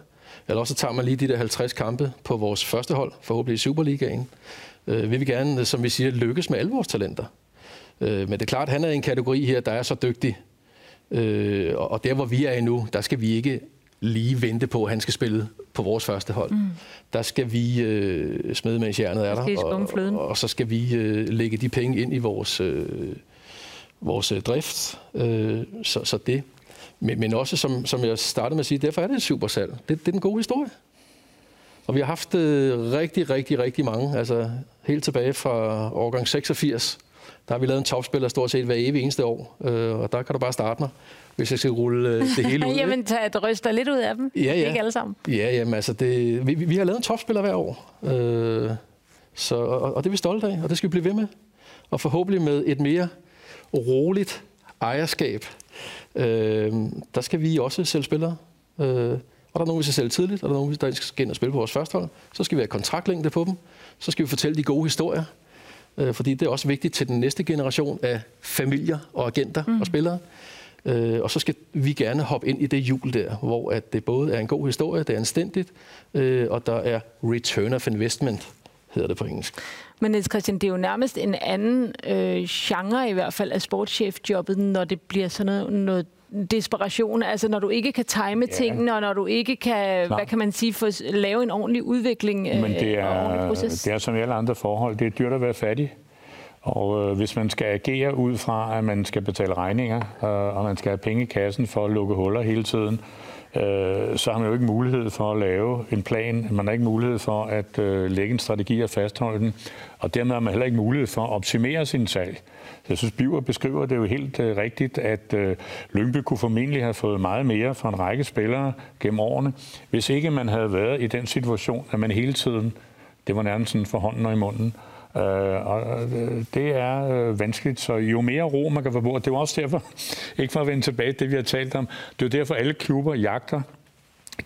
eller også så tager man lige de der 50 kampe på vores første hold, forhåbentlig i Superligaen. Øh, vi vil gerne, som vi siger, lykkes med alle vores talenter. Øh, men det er klart, han er i en kategori her, der er så dygtig. Øh, og der, hvor vi er endnu, der skal vi ikke lige vente på, at han skal spille på vores første hold. Mm. Der skal vi øh, smide, mens hjernet er der, og, og, og så skal vi øh, lægge de penge ind i vores, øh, vores øh, drift. Øh, så, så det men, men også, som, som jeg startede med at sige, derfor er det et supersalg. Det, det er den gode historie. Og vi har haft øh, rigtig, rigtig, rigtig mange, altså helt tilbage fra årgang 86, Der har vi lavet en topspiller stort set hver evig eneste år, øh, og der kan du bare starte mig, hvis jeg skal rulle øh, det hele ud. jamen, tag, du ryster lidt ud af dem. Ja, ja. Ikke alle sammen. Ja, jamen altså, det, vi, vi har lavet en topspiller hver år, øh, så, og, og det er vi stolte af, og det skal vi blive ved med. Og forhåbentlig med et mere roligt ejerskab, øh, der skal vi også sælge spillere. Øh, og der er nogen, vi skal sælge tidligt, og der er nogen, der skal ind og spille på vores første hold. Så skal vi have kontraktlængde på dem. Så skal vi fortælle de gode historier. Øh, fordi det er også vigtigt til den næste generation af familier og agenter mm. og spillere. Øh, og så skal vi gerne hoppe ind i det hjul der, hvor at det både er en god historie, det er anstændigt, øh, og der er return of investment, hedder det på engelsk. Men Niels Christian, det er jo nærmest en anden øh, genre i hvert fald af sportschefjobbet, når det bliver sådan noget, noget desperation, altså når du ikke kan time ja. tingene, og når du ikke kan, Klar. hvad kan man sige, få lave en ordentlig udvikling Men det øh, er, og proces. det er som alle andre forhold, det er dyrt at være fattig. Og øh, hvis man skal agere ud fra, at man skal betale regninger, øh, og man skal have penge i kassen for at lukke huller hele tiden, øh, så har man jo ikke mulighed for at lave en plan. Man har ikke mulighed for at øh, lægge en strategi og fastholde den. Og dermed har man heller ikke mulighed for at optimere sin salg. Så jeg synes, Biver beskriver det jo helt øh, rigtigt, at øh, Lyngby kunne formentlig have fået meget mere fra en række spillere gennem årene, hvis ikke man havde været i den situation, at man hele tiden, det var nærmest sådan for hånden og i munden, Øh, og øh, det er øh, vanskeligt, så jo mere ro man kan få på, det er også derfor, ikke for at vende tilbage til det, vi har talt om, det er derfor, alle klubber jagter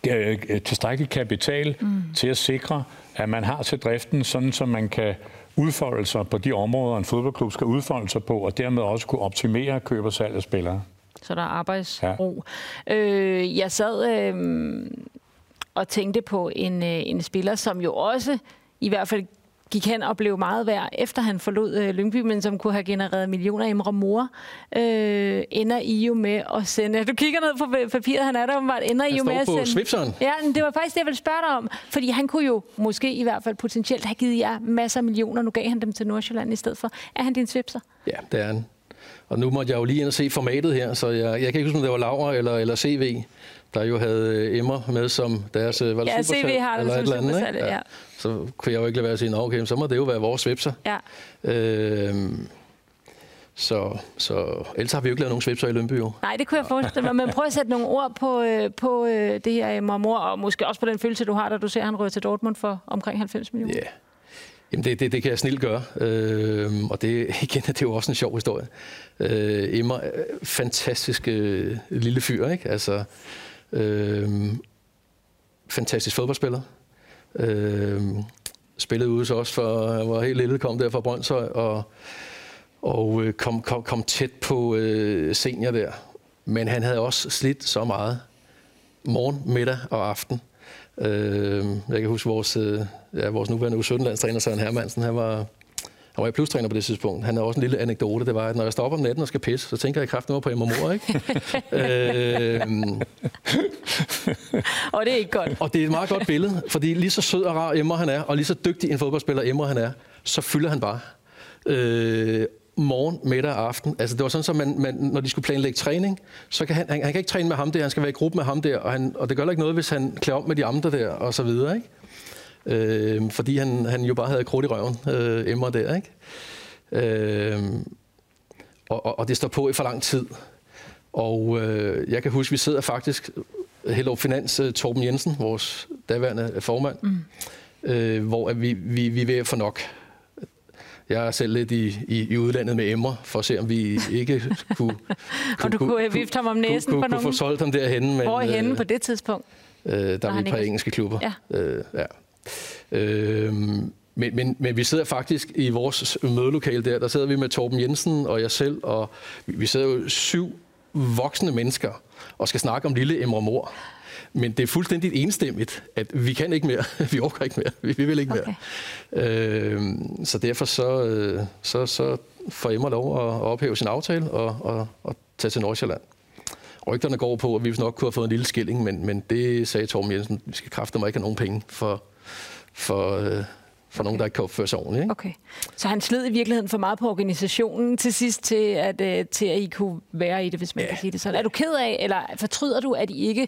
øh, tilstrækkelig kapital mm. til at sikre, at man har til driften, sådan så man kan udfolde sig på de områder, en fodboldklub skal udfolde sig på, og dermed også kunne optimere køb og salg af spillere. Så der er arbejdsro. Ja. Øh, jeg sad øh, og tænkte på en, øh, en spiller, som jo også i hvert fald gik hen og blev meget værd, efter han forlod øh, Lyngby, men som kunne have genereret millioner. Emre Mor øh, ender I jo med at sende... Du kigger ned på papiret, han er der åbenbart. Ender I jo med at sende... Svipseren. Ja, det var faktisk det, jeg ville spørge dig om. Fordi han kunne jo måske i hvert fald potentielt have givet jer masser af millioner. Nu gav han dem til Nordsjælland i stedet for. Er han din svipser? Ja, det er han. Og nu måtte jeg jo lige ind og se formatet her, så jeg, jeg kan ikke huske, om det var Laura eller, eller CV, der jo havde øh, Emmer med som deres øh, var det ja, CV har det som eller andet? Ja. ja. Så kunne jeg jo ikke lade være at sige, okay, så må det jo være vores svipser. Ja. Øhm, så, så ellers har vi jo ikke lavet nogen svipser i Lønby jo. Nej, det kunne jeg forestille mig. Men prøv at sætte nogle ord på, øh, på det her mormor, og måske også på den følelse, du har, da du ser, at han rører til Dortmund for omkring 90 millioner. Ja, Jamen det, det, det kan jeg snilt gøre, øh, og det, igen, det er jo også en sjov historie. Øh, Emma, fantastisk øh, lille fyr, ikke? Altså, øh, fantastisk fodboldspiller. Øh, spillede ude så også for, jeg var helt lille, kom der fra Brøndshøj, og, og øh, kom, kom, kom tæt på øh, senior der. Men han havde også slidt så meget morgen, middag og aften. Øh, jeg kan huske vores, øh, ja, vores nuværende U17-landstræner, Søren Hermansen, han var, var i plustræner på det tidspunkt. Han har også en lille anekdote. Det var, at når jeg stopper om natten og skal pisse, så tænker jeg kraften over på Mor, ikke? øh, og det er ikke godt. Og det er et meget godt billede, fordi lige så sød og rar Emma han er, og lige så dygtig en fodboldspiller Emma han er, så fylder han bare. Øh, morgen, middag og aften. Altså det var sådan, at man, man, når de skulle planlægge træning, så kan han, han, han kan ikke træne med ham der, han skal være i gruppe med ham der, og, han, og det gør ikke noget, hvis han klæder om med de andre der, og så videre, ikke? Øh, fordi han, han jo bare havde krudt i røven, øh, Emma der, ikke? Øh, og, og, og det står på i for lang tid. Og øh, jeg kan huske, vi sidder faktisk, Hello Finans, uh, Torben Jensen, vores daværende formand, mm. øh, hvor vi, vi, vi er ved at få nok. Jeg er selv lidt i, i, i udlandet med emmer, for at se, om vi ikke kunne... og du kunne, kunne vifte ham om næsen kunne, på kunne, kunne få solgt ham derhen. Men, Hvor er henne øh, på det tidspunkt? Øh, der er vi et par engelske klubber. Ja. Øh, ja. Øh, men, men, men vi sidder faktisk i vores mødelokale der, der sidder vi med Torben Jensen og jeg selv, og vi, vi sidder jo syv voksne mennesker og skal snakke om lille Emre Mor. Men det er fuldstændig enstemmigt, at vi kan ikke mere. vi overgår ikke mere. Vi, vi vil ikke mere. Okay. Øh, så derfor så, øh, så, så får Emma lov at, at ophæve sin aftale og, og, og tage til Nordsjælland. Rygterne går på, at vi nok kunne have fået en lille skilling, men, men det sagde Torben Jensen, vi skal kræfte mig ikke have nogen penge for, for, øh, for okay. nogen, der ikke kan opføre sig ordentligt. Ikke? Okay. Så han slid i virkeligheden for meget på organisationen til sidst til, at, øh, til at I kunne være i det, hvis man ja. kan sige det sådan. Er du ked af, eller fortryder du, at I ikke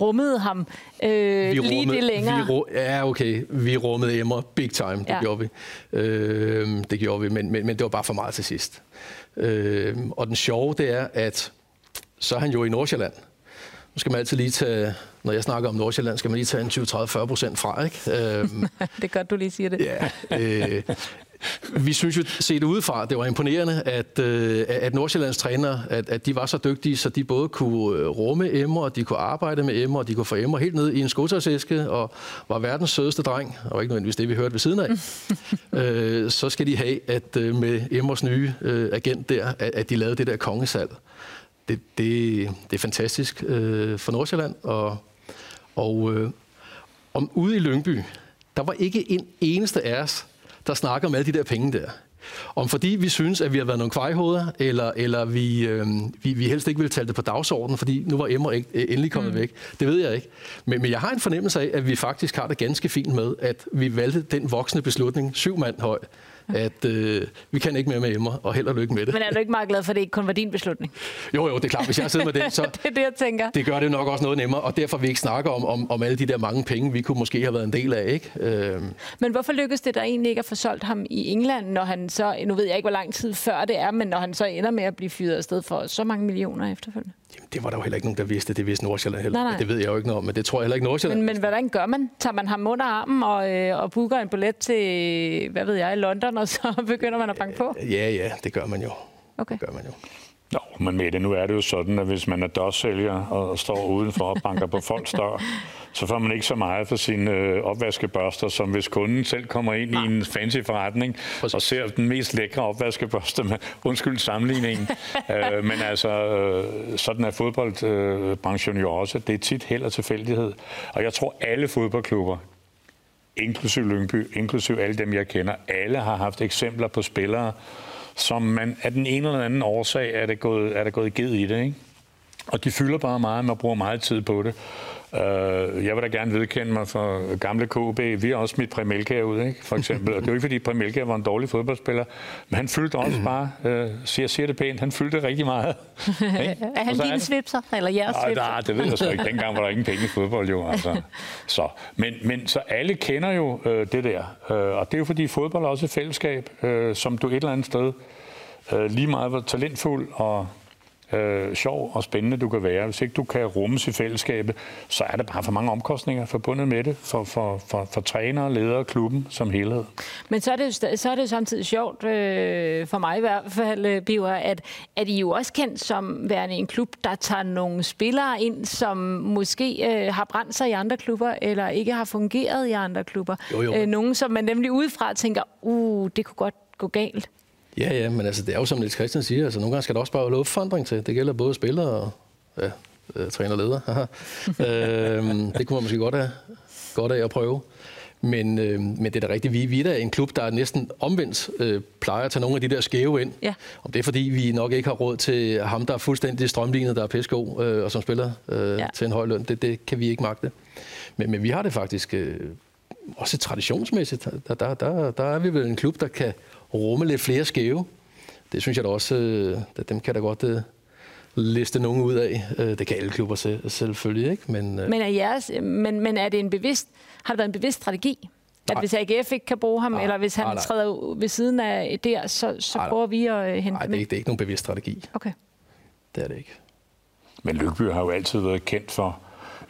rummede ham øh, vi lige det længere. Vi, ru- ja, okay. Vi rummede Emmer big time. Det Ja. gjorde vi. Øh, det gjorde vi, men, men, men det var bare for meget til sidst. Øh, og den sjove, det er, at så er han jo i Nordsjælland. Nu skal man altid lige tage, når jeg snakker om Nordsjælland, skal man lige tage en 20-30-40 procent fra, ikke? Øh, det er godt, du lige siger det. Ja, øh, vi synes jo, set udefra, det var imponerende, at, øh, at Nordsjællands træner, at, at de var så dygtige, så de både kunne øh, rumme emmer, og de kunne arbejde med emmer, og de kunne få emmer helt ned i en skotøjsæske, og var verdens sødeste dreng, og ikke nødvendigvis det, vi hørte ved siden af. øh, så skal de have, at øh, med Emmers nye agent der, at, at de lavede det der kongesalg. Det, det, det er fantastisk øh, for Nordsjælland, og, og øh, om ude i Lyngby, der var ikke en eneste af os, der snakker om alle de der penge der. Om fordi vi synes, at vi har været nogle kvejhoveder, eller, eller vi, øh, vi, vi helst ikke ville tale det på dagsordenen, fordi nu var Emmer ikke, endelig kommet mm. væk. Det ved jeg ikke. Men, men jeg har en fornemmelse af, at vi faktisk har det ganske fint med, at vi valgte den voksne beslutning, syv mand høj, at øh, vi kan ikke mere med Emmer, og held og lykke med det. Men er du ikke meget glad for, at det ikke kun var din beslutning? Jo, jo, det er klart. Hvis jeg sidder med den, så det er det, jeg tænker. det gør det nok også noget nemmere, og derfor vi ikke snakke om, om, om alle de der mange penge, vi kunne måske have været en del af. Ikke? Øh, Men hvorfor lykkedes det der egentlig ikke at få solgt ham i England, når han så, nu ved jeg ikke, hvor lang tid før det er, men når han så ender med at blive fyret afsted for så mange millioner efterfølgende? jamen, det var der jo heller ikke nogen, der vidste. Det vidste Nordsjælland heller. Nej, nej. Det ved jeg jo ikke noget om, men det tror jeg heller ikke Nordsjælland. Men, men hvordan gør man? Tager man ham under armen og, øh, og booker en billet til, hvad ved jeg, London, og så begynder man at banke på? Ja, ja, det gør man jo. Okay. Det gør man jo. Nå, men med det, nu er det jo sådan, at hvis man er dørsælger og står udenfor og banker på folks dør, så får man ikke så meget for sine øh, opvaskebørster, som hvis kunden selv kommer ind i en fancy forretning og ser den mest lækre opvaskebørste med, undskyld sammenligningen. øh, men altså, øh, sådan er fodboldbranchen jo også. Det er tit held og tilfældighed. Og jeg tror, alle fodboldklubber, inklusiv Lyngby, inklusiv alle dem, jeg kender, alle har haft eksempler på spillere, som man af den ene eller anden årsag er det gået, er det gået ged i det, ikke? Og de fylder bare meget, man bruger meget tid på det. Uh, jeg vil da gerne vedkende mig for gamle KB. Vi har også smidt Premelka ud, ikke? for eksempel. Og det er jo ikke, fordi Premelka var en dårlig fodboldspiller, men han fyldte også bare, så jeg siger det pænt, han fyldte rigtig meget. Ikke? Er han din svipser, eller jeres Nej, svipser? nej, det ved jeg så ikke. Dengang var der ingen penge i fodbold, jo. Altså. Så, men, men så alle kender jo øh, det der. Øh, og det er jo fordi fodbold er også et fællesskab, øh, som du et eller andet sted øh, lige meget hvor talentfuld og øh, sjov og spændende du kan være. Hvis ikke du kan rummes i fællesskabet, så er der bare for mange omkostninger forbundet med det for, for, for, for trænere, ledere og klubben som helhed. Men så er det jo, så er det jo samtidig sjovt, øh, for mig i hvert fald, øh, Biver, at, at I jo også kendt som værende en klub, der tager nogle spillere ind, som måske øh, har brændt sig i andre klubber, eller ikke har fungeret i andre klubber. Jo, jo. Øh, nogen, som man nemlig udefra tænker, uh, det kunne godt gå galt. Ja, ja, men altså, det er jo som Niels Christian siger, altså nogle gange skal der også bare luftforandring til. Det gælder både spillere og ja, øh, træner og leder. Øhm, det kunne man måske godt have, godt af at prøve. Men, øh, men det er da rigtigt. Vi, vi er da en klub, der næsten omvendt øh, plejer at tage nogle af de der skæve ind. Ja. Om det er, fordi vi nok ikke har råd til ham, der er fuldstændig strømlignet, der er pæsko, øh, og som spiller øh, ja. til en høj løn. Det, det kan vi ikke magte. Men, men vi har det faktisk øh, også traditionsmæssigt. Der, der, der, der er vi vel en klub, der kan rumme lidt flere skæve. Det synes jeg da også, øh, at dem kan der godt øh, liste nogen ud af. Øh, det kan alle klubber selv, selvfølgelig, ikke? Men, øh, Men er, jeres, men, men er det en bevidst, har det været en bevidst strategi? At Nej. hvis AGF ikke kan bruge ham, Nej. eller hvis han Nej, nej. træder ved siden af der, så, så Nej, prøver vi at øh, hente nej, det er, ikke, det er ikke nogen bevidst strategi. Okay. Det er det ikke. Men Lyngby har jo altid været kendt for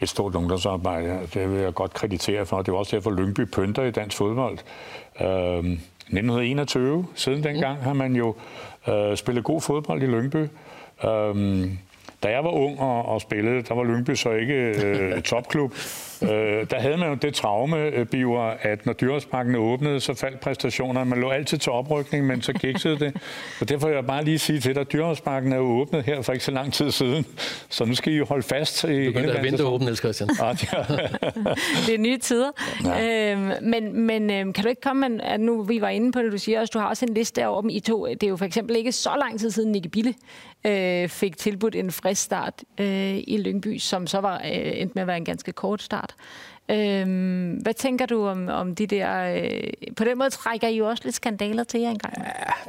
et stort ungdomsarbejde. Det vil jeg godt kreditere for. Det er jo også derfor, Lyngby pynter i dansk fodbold. Øhm, 1921, siden dengang, har man jo øh, spillet god fodbold i Lyngby. Øhm, da jeg var ung og, og spillede, der var Lyngby så ikke øh, topklub. Øh, der havde man jo det traume, øh, Biver, at når Dyrhusparken åbnede, så faldt præstationerne. Man lå altid til oprykning, men så kiksede det. Og derfor vil jeg bare lige sige til dig, at Dyrhusparken er jo åbnet her for ikke så lang tid siden. Så nu skal I jo holde fast i Du da den vente åbent, Niels Christian. Ah, ja. Det er nye tider. Ja. Øhm, men men øhm, kan du ikke komme med, at nu vi var inde på det, du siger også, du har også en liste over dem i to. Det er jo for eksempel ikke så lang tid siden, Nicky Bille øh, fik tilbudt en frisk start øh, i Lyngby, som så var øh, endt med at være en ganske kort start. Øhm, hvad tænker du om, om de der... Øh, på den måde trækker I jo også lidt skandaler til jer engang.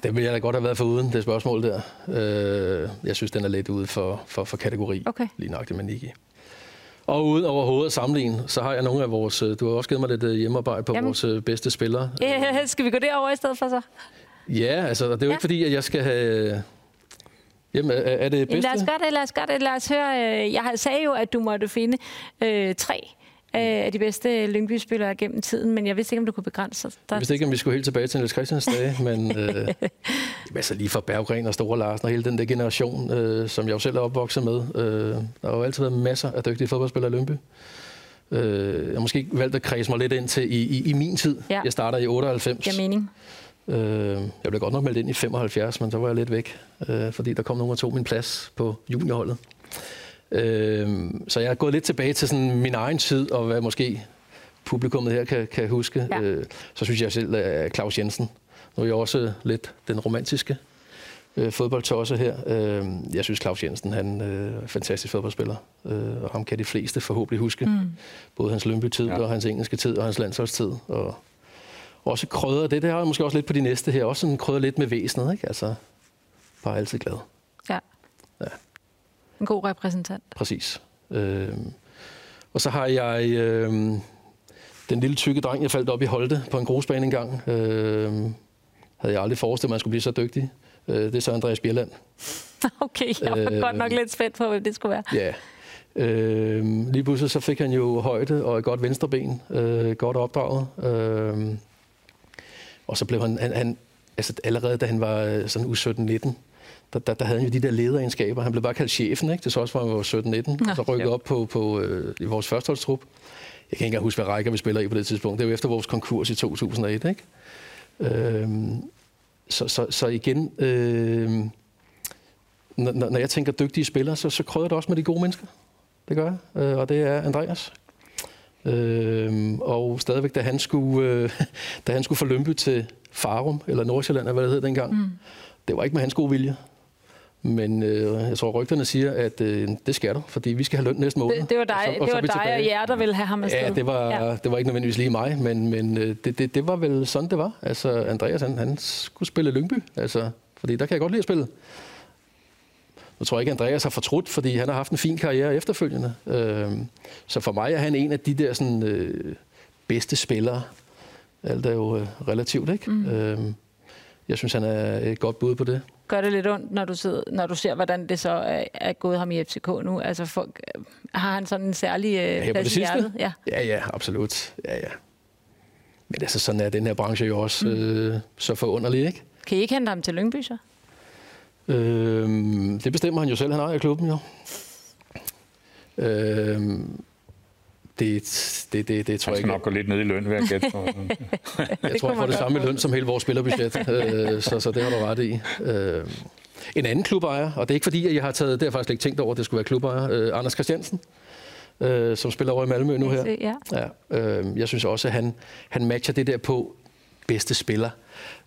Det ville jeg da godt have været for uden, det spørgsmål der. Øh, jeg synes, den er lidt ude for, for, for kategori, Okay. lige nok det med Niki. Og uden overhovedet at sammenligne, så har jeg nogle af vores... øh, Du har også givet mig lidt øh, hjemmearbejde på Jamen. vores øh, bedste spillere. Ja, skal vi gå derover i stedet for så? Ja, altså, det er jo Ja. ikke fordi, at jeg skal have... Jamen, er, er det bedste? lad os gøre det, lad os gøre det. Lad os høre. Jeg sagde jo, at du måtte finde øh, tre af de bedste Lyngby-spillere gennem tiden, men jeg vidste ikke, om du kunne begrænse dig. Jeg vidste ikke, om vi skulle helt tilbage til Niels Christians dage, men øh, altså lige fra Berggren og Store Larsen og hele den der generation, øh, som jeg jo selv er opvokset med. Øh, der har jo altid været masser af dygtige fodboldspillere i Lønby. Øh, jeg har måske valgt at kredse mig lidt ind til i, i, i min tid. Ja. Jeg starter i 98. Giver mening. Øh, jeg blev godt nok meldt ind i 75, men så var jeg lidt væk, øh, fordi der kom nogen og tog min plads på juniorholdet. Øh, så jeg er gået lidt tilbage til sådan min egen tid, og hvad måske publikummet her kan, kan huske. Ja. Øh, så synes jeg selv, at Claus Jensen, nu er jeg også lidt den romantiske øh, fodboldtosse her. Øh, jeg synes, Claus Jensen han øh, er en fantastisk fodboldspiller, øh, og ham kan de fleste forhåbentlig huske. Mm. Både hans Lønby-tid, Ja. og hans engelske tid, og hans landsholdstid. Og også krydder det, det har jeg måske også lidt på de næste her. Også sådan krydder lidt med væsenet, ikke? Altså, bare altid glad. Ja. En god repræsentant. Præcis. Øh, og så har jeg øh, den lille tykke dreng, jeg faldt op i Holte på en grusbane engang. Øh, havde jeg aldrig forestillet mig, at man skulle blive så dygtig. Øh, det er så Andreas Bjelland. Okay, jeg var Øh, godt nok lidt spændt på, hvem det skulle være. Ja. Øh, lige pludselig så fik han jo højde og et godt venstreben, øh, godt opdraget. Øh, og så blev han, han, han altså allerede da han var øh, sådan u 17-19, der, der, der havde han jo de der lederegenskaber. Han blev bare kaldt chefen, ikke? Det så også var han var 17-19, og så rykkede jo. op på, på øh, i vores førsteholdstrup. Jeg kan ikke engang huske, hvad rækker vi spiller i på det tidspunkt. Det er jo efter vores konkurs i 2001, ikke? Øh, så, så, så igen, øh, når, når jeg tænker dygtige spillere, så, så krydder det også med de gode mennesker. Det gør jeg, øh, og det er Andreas. Øh, og stadigvæk, da han skulle, øh, da han skulle fra Lønby til Farum, eller Nordsjælland, eller hvad det hed dengang, mm. det var ikke med hans gode vilje. Men øh, jeg tror, rygterne siger, at øh, det skal du, fordi vi skal have løn næste måned. Det, det var dig, Og så- det og så var dig og tilbage. jer, der ville have ham afsted. Ja, det var, Ja. ja. det var ikke nødvendigvis lige mig, men, men øh, det, det, det var vel sådan, det var. Altså, Andreas, han, han skulle spille Lyngby, altså, fordi der kan jeg godt lide at spille. Nu tror jeg ikke, Andreas har fortrudt, fordi han har haft en fin karriere efterfølgende. Øh, så for mig er han en af de der sådan, øh, bedste spillere. Alt er jo øh, relativt, ikke? Mm. Øh, jeg synes, han er et godt bud på det. Gør det lidt ondt, når du, sidder, når du ser, hvordan det så er, er gået ham i FCK nu? Altså, folk, øh, har han sådan en særlig øh, Her på det sidste? Ja. Ja, ja, absolut. Ja, ja. Men altså, sådan er den her branche jo også mm. øh, så forunderlig, ikke? Kan I ikke hente ham til Lyngby så? Øhm, det bestemmer han jo selv. Han ejer klubben jo. Øhm, det, det, det, det tror Han jeg skal ikke. nok gå lidt ned i løn, vil jeg gætte på. Jeg tror, jeg får det samme i løn som hele vores spillerbudget, øh, så, så det har du ret i. Øh, en anden klubejer, og det er ikke fordi, at jeg har taget, det har jeg faktisk ikke tænkt over, at det skulle være klubejer, øh, Anders Christiansen, øh, som spiller over i Malmø nu her. Ja. Ja, øh, jeg synes også, at han, han matcher det der på bedste spiller.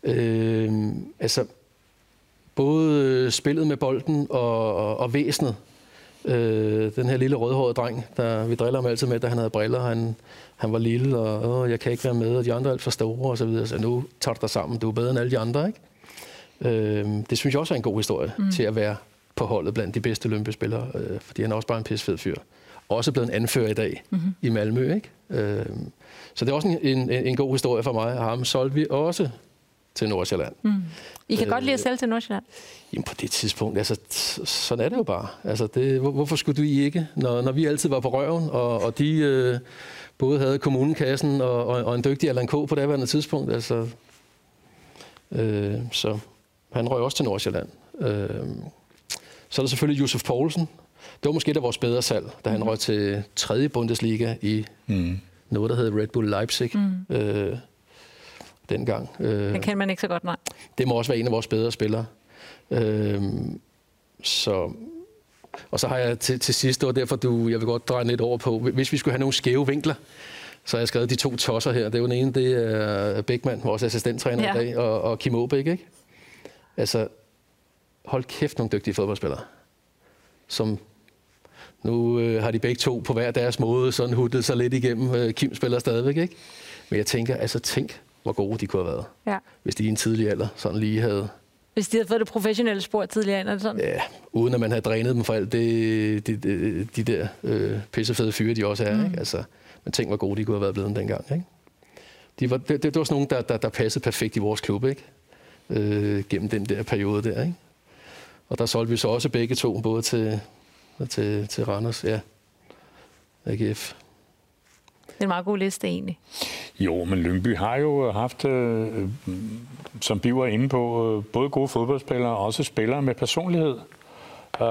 Øh, altså, både spillet med bolden og, og, og væsenet. Øh, den her lille rødhårede dreng, der vi driller ham altid med, da han havde briller. Han, han var lille, og Åh, jeg kan ikke være med, og de andre er alt for store, og så videre. Så nu tager du dig sammen, du er bedre end alle de andre, ikke? Øh, det synes jeg også er en god historie mm. til at være på holdet blandt de bedste Lønby-spillere, øh, fordi han er også bare en pissefed fyr. Også blevet en anfører i dag mm-hmm. i Malmø, ikke? Øh, så det er også en, en, en god historie for mig, og ham solgte vi også til Nordsjælland. Mm. I kan Øh, godt lide at sælge til Nordsjælland. Jamen på det tidspunkt, altså sådan er det jo bare. Altså det, hvor, hvorfor skulle du ikke, når, når vi altid var på røven, og, og de øh, både havde kommunekassen og, og, og en dygtig Allan K. på det daværende tidspunkt, altså, øh, så han røg også til Nordsjælland. Øh, så er der selvfølgelig Josef Poulsen. Det var måske et af vores bedre salg, da han røg til 3. Bundesliga i Mm. noget, der hed Red Bull Leipzig mm. øh, dengang. Øh, Den kender man ikke så godt, nej. det må også være en af vores bedre spillere. Øhm, så, og så har jeg til, til sidst, det var derfor, du, jeg vil godt dreje lidt over på, hvis vi skulle have nogle skæve vinkler, så har jeg skrevet de to tosser her. Det er jo den ene, det er Bækman, vores assistenttræner Ja. i dag, og, og Kim Aabæk, ikke? Altså, hold kæft nogle dygtige fodboldspillere, som nu øh, har de begge to på hver deres måde sådan hudlet sig lidt igennem. Øh, Kim spiller stadigvæk, ikke? Men jeg tænker, altså tænk, hvor gode de kunne have været Ja. hvis de i en tidlig alder sådan lige havde Hvis de havde fået det professionelle spor tidligere er det sådan? Ja, uden at man havde drænet dem for alt det, de, de, de der øh, pissefede fyre, de også er. Mm. Ikke? Altså, men tænk, hvor gode de kunne have været blevet dengang. Ikke? De var, det, det var sådan nogen, der, der, der passede perfekt i vores klub, ikke? Øh, gennem den der periode der. Ikke? Og der solgte vi så også begge to, både til, til, til Randers, ja, AGF. Det er en meget god liste egentlig. Jo, men Lyngby har jo haft, øh, som vi var inde på, øh, både gode fodboldspillere og også spillere med personlighed. Uh,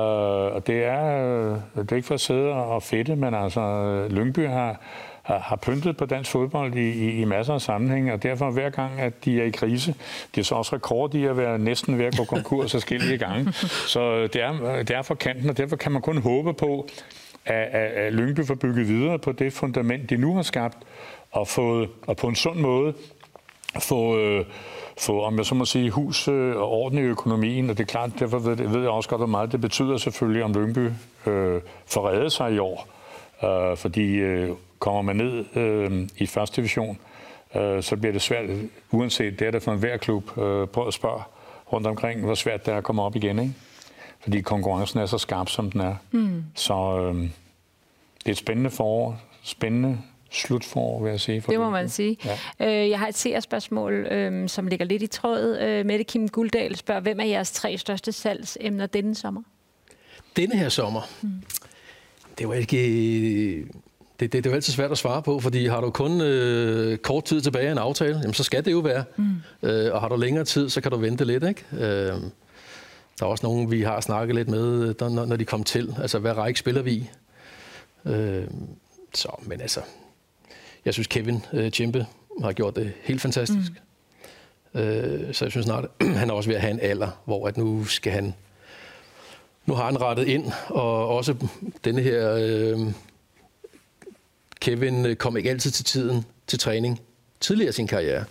og det er, det er ikke for at sidde og fedte, men altså Lyngby har, har, har pyntet på dansk fodbold i, i, i masser af sammenhænge, og derfor hver gang, at de er i krise, det er så også rekord i at være næsten ved at gå konkurs forskellige gange. Så det er, det er for kanten, og derfor kan man kun håbe på, at, at, at Lyngby får bygget videre på det fundament, de nu har skabt, og, fået, og på en sund måde få, øh, få, om jeg så må sige, hus øh, og orden i økonomien. Og det er klart, derfor ved, ved jeg også godt, hvor meget det betyder selvfølgelig, om Lyngby øh, får reddet sig i år. Øh, fordi øh, kommer man ned øh, i første division, øh, så bliver det svært, uanset det er det for enhver klub. Øh, prøv at spørge rundt omkring, hvor svært det er at komme op igen. Ikke? Fordi konkurrencen er så skarp, som den er. Mm. Så øh, det er et spændende forår, spændende slutforår, vil jeg sige. For det må man sige. Ja. Øh, jeg har et seerspørgsmål, øh, som ligger lidt i trådet. Øh, Mette Kim Gulddal spørger, hvem er jeres tre største salgsemner denne sommer? Denne her sommer? Mm. Det var ikke... Det, det, det er jo altid svært at svare på, fordi har du kun øh, kort tid tilbage af en aftale, jamen, så skal det jo være. Mm. Øh, og har du længere tid, så kan du vente lidt. Ikke? Øh, der er også nogen, vi har snakket lidt med, der, når, når de kom til. Altså, hvad række spiller vi i? Øh, så, men altså, jeg synes, Kevin øh, har gjort det helt fantastisk. Mm. Øh, så jeg synes snart, han er også ved at have en alder, hvor at nu skal han... Nu har han rettet ind, og også denne her... Øh, Kevin kom ikke altid til tiden til træning tidligere i sin karriere.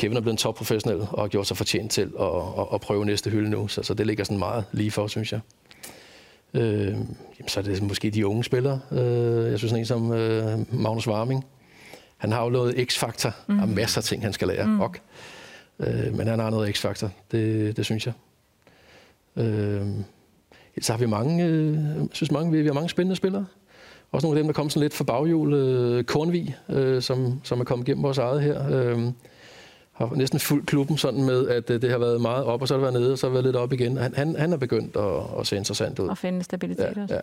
Kevin er blevet en topprofessionel og har gjort sig fortjent til at, at, at prøve næste hylde nu, så, så det ligger sådan meget lige for, synes jeg. Øh, jamen, så er det måske de unge spillere. Øh, jeg synes, en som øh, Magnus Warming, han har jo noget x-faktor. Mm. Er masser af ting, han skal lære. Mm. Ok. Øh, men han har noget x-faktor. Det, det synes jeg. Øh, så har vi mange, øh, jeg synes mange, vi, har mange spændende spillere. Også nogle af dem, der kom sådan lidt fra baghjul. Øh, Kornvig, øh, som, som er kommet igennem vores eget her. Øh, har næsten fuldt klubben sådan med, at øh, det har været meget op, og så har det været nede, og så har det været lidt op igen. Han, han, han er begyndt at, at se interessant ud. Og finde stabilitet ja, også.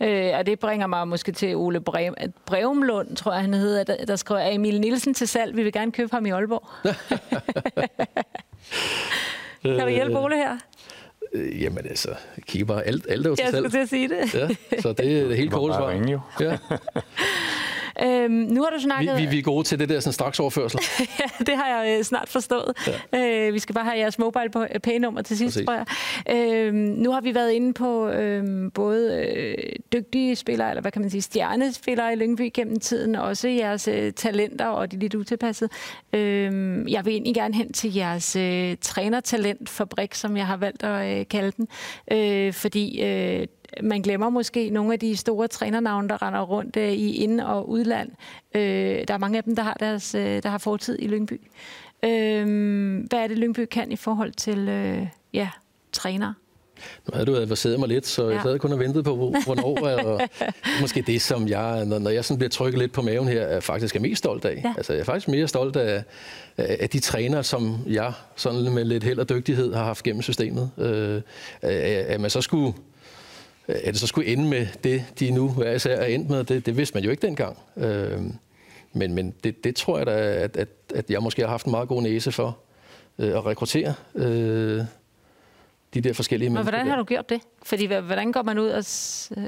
Ja. Øh, og det bringer mig måske til Ole Breum, Breumlund, tror jeg han hedder, der, der skriver, Emil Nielsen til salg, vi vil gerne købe ham i Aalborg. kan du hjælpe Ole her? Øh, jamen altså, kigger bare alt, alt er jo til salg. Jeg skulle til at sige det. Ja, så det er det helt korte svar. Ringe, jo. Ja. Øhm, nu har du snakket... Vi, vi, vi er gode til det der sådan straks overførsel. ja, det har jeg øh, snart forstået. Ja. Øh, vi skal bare have jeres mobile på øh, pay-nummer til sidst, Præcis. tror jeg. Øhm, nu har vi været inde på øhm, både øh, dygtige spillere, eller hvad kan man sige, stjernespillere i Lyngby gennem tiden, også jeres øh, talenter og de lidt utilpassede. Øhm, jeg vil egentlig gerne hen til jeres øh, trænertalentfabrik, som jeg har valgt at øh, kalde den, øh, fordi øh, man glemmer måske nogle af de store trænernavne, der render rundt øh, i ind- og udland. Øh, der er mange af dem, der har, deres, øh, der har fortid i Lyngby. Øh, hvad er det, Lyngby kan i forhold til øh, ja, trænere? Nu havde du adverseret mig lidt, så jeg ja. havde kun ventet på, hvornår. og måske det, som jeg, når jeg sådan bliver trykket lidt på maven her, er faktisk er mest stolt af. Ja. Altså, jeg er faktisk mere stolt af, af de trænere, som jeg sådan med lidt held og dygtighed har haft gennem systemet. Øh, at man så skulle at øh, det så skulle ende med det, de nu altså er endt med, det, det vidste man jo ikke dengang. Øh, men men det, det tror jeg da, at, at, at jeg måske har haft en meget god næse for øh, at rekruttere øh, de der forskellige. Men hvordan har du gjort det? Fordi hvordan går man ud og...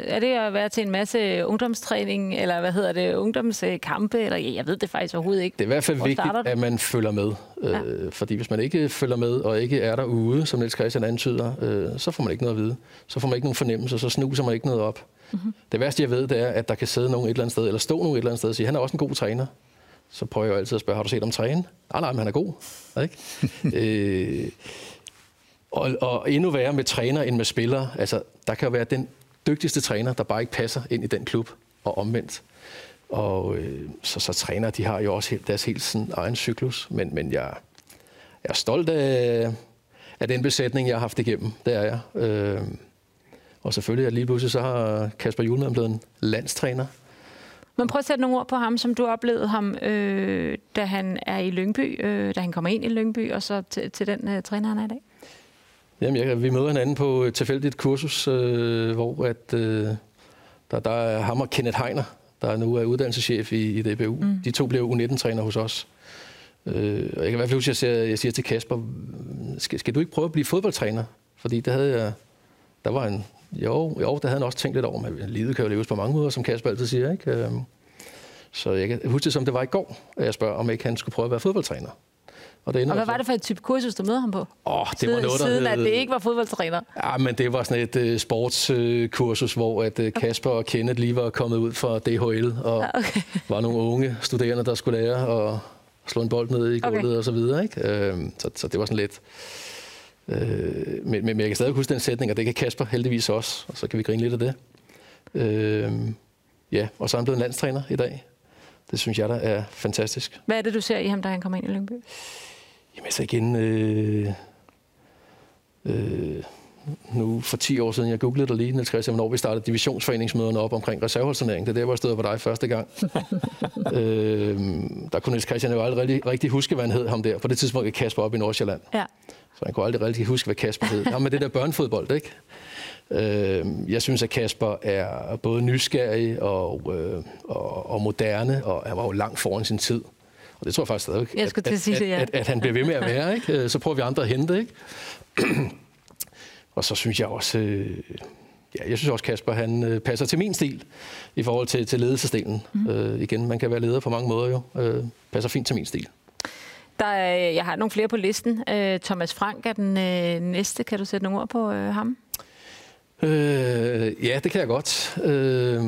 Er det at være til en masse ungdomstræning, eller hvad hedder det, ungdomskampe, eller jeg ved det faktisk overhovedet ikke. Det er i hvert fald vigtigt, at man følger med. Øh, ja. Øh, fordi hvis man ikke følger med, og ikke er derude, som Niels Christian antyder, øh, så får man ikke noget at vide. Så får man ikke nogen fornemmelse, så snuser man ikke noget op. Mm-hmm. Det værste, jeg ved, det er, at der kan sidde nogen et eller andet sted, eller stå nogen et eller andet sted og sige, han er også en god træner. Så prøver jeg altid at spørge, har du set ham træne? Nej, nej, men han er god. Ikke? øh, og, og endnu værre med træner end med spillere. Altså, der kan jo være den dygtigste træner, der bare ikke passer ind i den klub, og omvendt. Og øh, så, så træner, de har jo også helt, deres helt sådan, egen cyklus. Men, men jeg, jeg er stolt af, af den besætning, jeg har haft igennem. Det er jeg. Øh, og selvfølgelig, at lige pludselig så har Kasper Julemand blevet en landstræner. Men prøv at sætte nogle ord på ham, som du oplevede ham, øh, da han er i Lyngby, øh, da han kommer ind i Lyngby, og så til, til den øh, træner, han er i dag. Jamen, jeg, vi møder hinanden på et tilfældigt kursus, øh, hvor at, øh, der, der er ham og Kenneth Heiner, der nu er uddannelseschef i, i DBU. Mm. De to blev U19-træner hos os. Øh, og jeg kan i hvert fald huske, at jeg siger, jeg siger til Kasper, skal, skal du ikke prøve at blive fodboldtræner? Fordi det havde jeg, der var en, jo, jo, der havde han også tænkt lidt over, men livet kan jo leves på mange måder, som Kasper altid siger. Ikke? Øh, så jeg kan huske det, som det var i går, at jeg spørger, om ikke han skulle prøve at være fodboldtræner. Og, det og hvad var det for et type kursus, du mødte ham på? Åh, oh, det siden, var noget, der Siden hed... at det ikke var fodboldtræner? Ja, men det var sådan et uh, sportskursus, uh, hvor at uh, Kasper og Kenneth lige var kommet ud fra DHL, og ja, okay. var nogle unge studerende, der skulle lære at slå en bold ned i gulvet okay. og så videre. Ikke? Uh, så, så det var sådan lidt... Uh, men, men jeg kan stadig huske den sætning, og det kan Kasper heldigvis også, og så kan vi grine lidt af det. Uh, ja, og så er han blevet landstræner i dag. Det synes jeg, der er fantastisk. Hvad er det, du ser i ham, da han kommer ind i Lyngby? Jamen så igen, øh, øh, nu for 10 år siden, jeg googlede det lige, Niels Christian, hvornår vi startede divisionsforeningsmøderne op omkring reserveholdsturnering. Det er der, hvor jeg stod på dig første gang. øh, der kunne Niels Christian jo aldrig rigtig, rigtig huske, hvad han hed ham der. På det tidspunkt var Kasper op i Nordsjælland. Ja. Så han kunne aldrig rigtig huske, hvad Kasper hed. Ja, men det der børnefodbold, ikke? Øh, jeg synes, at Kasper er både nysgerrig og, øh, og, og moderne, og han var jo langt foran sin tid. Og det tror jeg faktisk stadig, jeg at, at, sige det, ja. at, at, han bliver ved med at være. Ikke? Øh, så prøver vi andre at hente. Ikke? og så synes jeg også, øh, ja, jeg synes også, Kasper han øh, passer til min stil i forhold til, til ledelsesdelen. Mm. Øh, igen, man kan være leder på mange måder jo. Øh, passer fint til min stil. Der er, jeg har nogle flere på listen. Øh, Thomas Frank er den øh, næste. Kan du sætte nogle ord på øh, ham? Øh, ja, det kan jeg godt. Øh,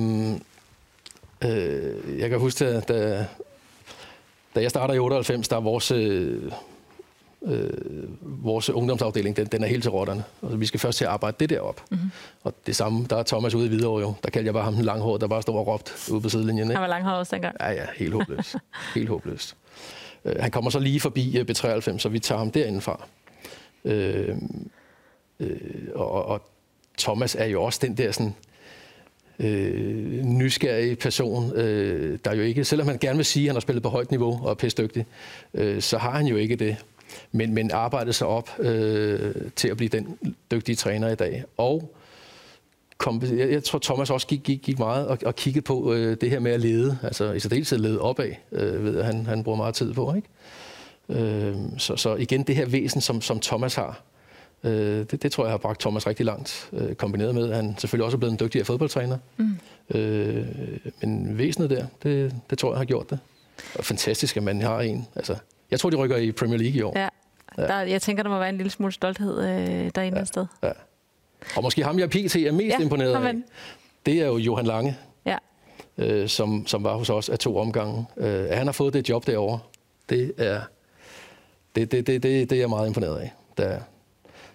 øh, jeg kan huske, at da, da jeg starter i 98, der er vores, øh, øh, vores ungdomsafdeling, den, den er helt til rotterne. Altså, vi skal først til at arbejde det der op. Mm-hmm. Og det samme, der er Thomas ude i Hvidovre jo. Der kaldte jeg bare ham den langhårede, der bare stod og råbte ude på sidelinjen. Ikke? Han var langhåret også dengang. Ja, ja, helt håbløst. helt håbløst. Øh, han kommer så lige forbi øh, B93, så vi tager ham derindefra. Øh, øh, og, og Thomas er jo også den der sådan, øh, nysgerrig person, øh, der jo ikke, selvom han gerne vil sige, at han har spillet på højt niveau og er pæstdygtig, øh, så har han jo ikke det. Men, men arbejdet sig op øh, til at blive den dygtige træner i dag. Og kom, jeg, jeg tror, Thomas også gik, gik, gik meget og, og kiggede på øh, det her med at lede, altså i særdeleshed lede opad, øh, ved han, han bruger meget tid på. Ikke? Øh, så, så igen det her væsen, som, som Thomas har, Øh, det, det tror jeg har bragt Thomas rigtig langt, øh, kombineret med, at han selvfølgelig også er blevet en dygtigere fodboldtræner. Mm. Øh, men væsenet der, det, det tror jeg har gjort det. Og fantastisk, at man har en. Altså, jeg tror, de rykker i Premier League i år. Ja. Der, jeg tænker, der må være en lille smule stolthed øh, derinde ja. sted. Ja. Og måske ham, jeg PT er mest ja, imponeret af, det er jo Johan Lange, ja. øh, som, som var hos os af to omgange. Øh, at han har fået det job derovre, det er, det, det, det, det, det er jeg meget imponeret af. Der,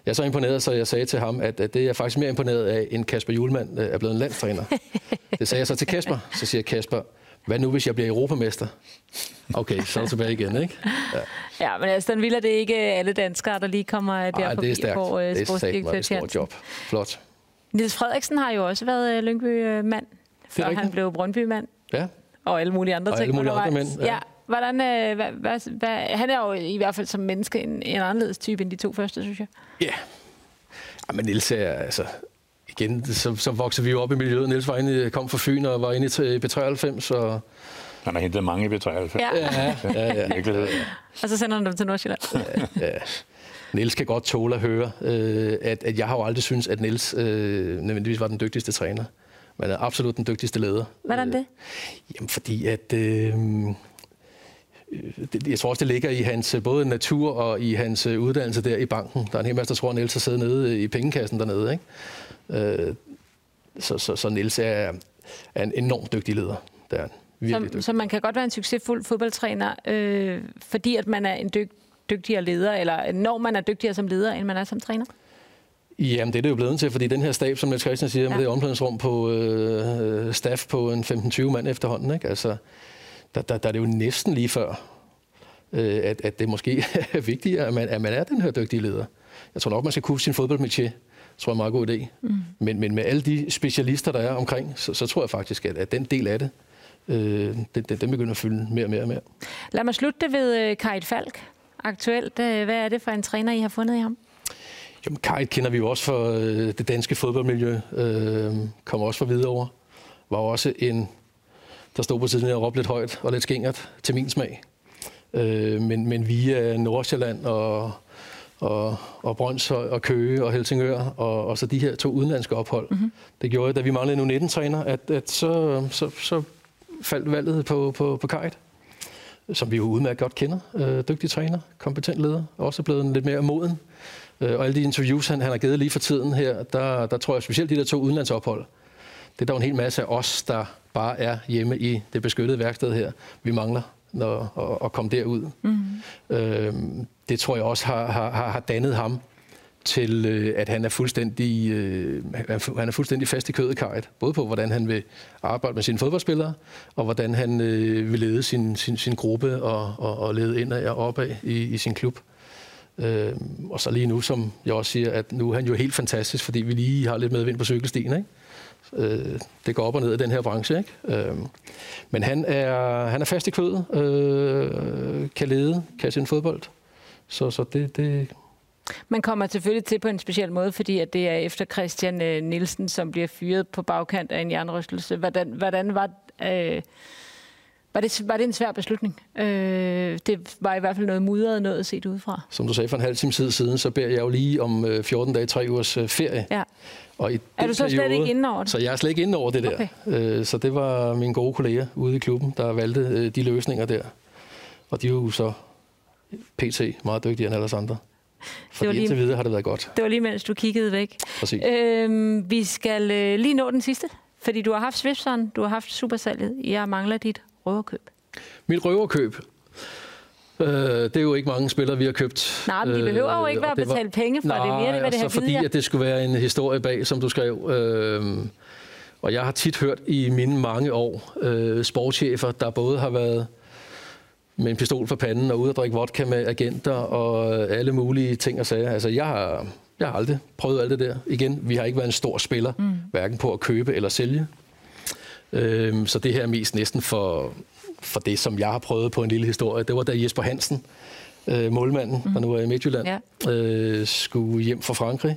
jeg er så imponeret, så jeg sagde til ham, at, at det er jeg faktisk mere imponeret af, end Kasper Julemand øh, er blevet en landstræner. det sagde jeg så til Kasper. Så siger Kasper, hvad nu, hvis jeg bliver europamester? Okay, så er jeg tilbage igen, ikke? Ja, ja men Aston Villa, det er ikke alle danskere, der lige kommer der Ej, forbi det er stærkt. på uh, Det er stærkt, det stort job. Flot. Niels Frederiksen har jo også været uh, Lyngby-mand, før han blev Brøndby-mand. Ja. Og alle mulige andre og ting. alle mulige andre mænd. Ja. ja. Hvordan, øh, hvad, hvad, hvad, han er jo i hvert fald som menneske en, en anderledes type end de to første, synes jeg. Ja. ja men Niels er altså... Igen, så, så vokser vi jo op i miljøet. Niels var inde, kom fra Fyn og var inde i B93, og han har hentet mange i B93. Ja. Ja, ja, ja. Og så sender han dem til Nordsjælland. ja, ja. Niels kan godt tåle at høre, øh, at, at jeg har jo aldrig syntes, at Niels øh, nødvendigvis var den dygtigste træner. Men er absolut den dygtigste leder. Hvordan det? Øh, jamen, fordi at... Øh, jeg tror også, det ligger i hans både natur og i hans øh, uddannelse der i banken. Der er en hel masse, der tror, at Niels har siddet nede i pengekassen dernede. Ikke? Øh, så, så, så Niels er, er en enormt dygtig leder. Det er han. Så, så man kan godt være en succesfuld fodboldtræner, øh, fordi at man er en dyg, dygtigere leder, eller når man er dygtigere som leder, end man er som træner? Jamen, det er det jo blevet til, fordi den her stab, som Niels Christian siger, ja. med det omklædningsrum på øh, staff på en 15-20 mand efterhånden, ikke? Altså, der, der, der er det jo næsten lige før, øh, at, at det måske er vigtigere, at man, at man er den her dygtige leder. Jeg tror nok, man skal kunne sin fodboldmetier. Tror jeg er en meget god idé. Mm. Men, men med alle de specialister, der er omkring, så, så tror jeg faktisk, at, at den del af det, øh, den, den, den begynder at fylde mere og mere og mere. Lad mig slutte det ved øh, Falk. Aktuelt, øh, hvad er det for en træner, I har fundet i ham? Jamen, Kajt kender vi jo også for øh, det danske fodboldmiljø. Øh, kommer også fra Hvidovre. Var også en, der stod på siden og råbte lidt højt og lidt skængert til min smag. Øh, men, men via Nordsjælland og, og, og Brøndshøj og Køge og Helsingør og, og så de her to udenlandske ophold. Mm-hmm. Det gjorde, da vi manglede nu 19-træner, at, at så, så, så faldt valget på, på, på Kajt som vi jo udmærket godt kender. Øh, dygtig træner, kompetent leder, også blevet lidt mere moden. Øh, og alle de interviews, han, han har givet lige for tiden her, der, der tror jeg specielt de der to udenlandsophold, det er der jo en hel masse af os, der bare er hjemme i det beskyttede værksted her. Vi mangler når, at, at komme derud. Mm. Øh, det tror jeg også har, har, har dannet ham til, øh, at han er fuldstændig, øh, han er fuldstændig fast i kødet, Kajt. Både på, hvordan han vil arbejde med sine fodboldspillere, og hvordan han øh, vil lede sin, sin, sin gruppe og, og, og lede ind og opad i, i sin klub. Øh, og så lige nu, som jeg også siger, at nu er han jo helt fantastisk, fordi vi lige har lidt medvind på cykelstien, ikke? Øh, det går op og ned i den her branche, ikke? Øh, men han er, han er fast i kødet, øh, kan lede, kan sin fodbold. Så, så det, det, man kommer selvfølgelig til på en speciel måde, fordi at det er efter Christian øh, Nielsen, som bliver fyret på bagkant af en jernrystelse. Hvordan, hvordan var, øh, var, det, var det en svær beslutning? Øh, det var i hvert fald noget mudret noget set udefra. Som du sagde for en halv time siden, så beder jeg jo lige om 14 øh, dage, 3 ugers øh, ferie. Ja. Og i er du så periode, slet ikke inde over det? Så jeg er slet ikke inde over det der. Okay. Så det var mine gode kolleger ude i klubben, der valgte de løsninger der. Og de er jo så pt. meget dygtigere end alle os andre. Fordi det var lige, indtil videre har det været godt. Det var lige mens du kiggede væk. Præcis. Øhm, vi skal øh, lige nå den sidste, fordi du har haft Svipseren, du har haft Supersalget. Jeg mangler dit røverkøb. Mit røverkøb? Øh, det er jo ikke mange spillere, vi har købt. Nej, men de behøver jo ikke være at betale penge for nej, det. Mere det, hvad det altså fordi at det skulle være en historie bag, som du skrev. Øh, og jeg har tit hørt i mine mange år øh, sportschefer, der både har været med en pistol for panden og ude og drikke vodka med agenter og alle mulige ting og sager. Altså, jeg har, jeg har aldrig prøvet alt det der. Igen, vi har ikke været en stor spiller, mm. hverken på at købe eller sælge. Øhm, så det her er mest næsten for, for det, som jeg har prøvet på en lille historie. Det var da Jesper Hansen, øh, målmanden, mm. der nu er i Midtjylland, ja. øh, skulle hjem fra Frankrig.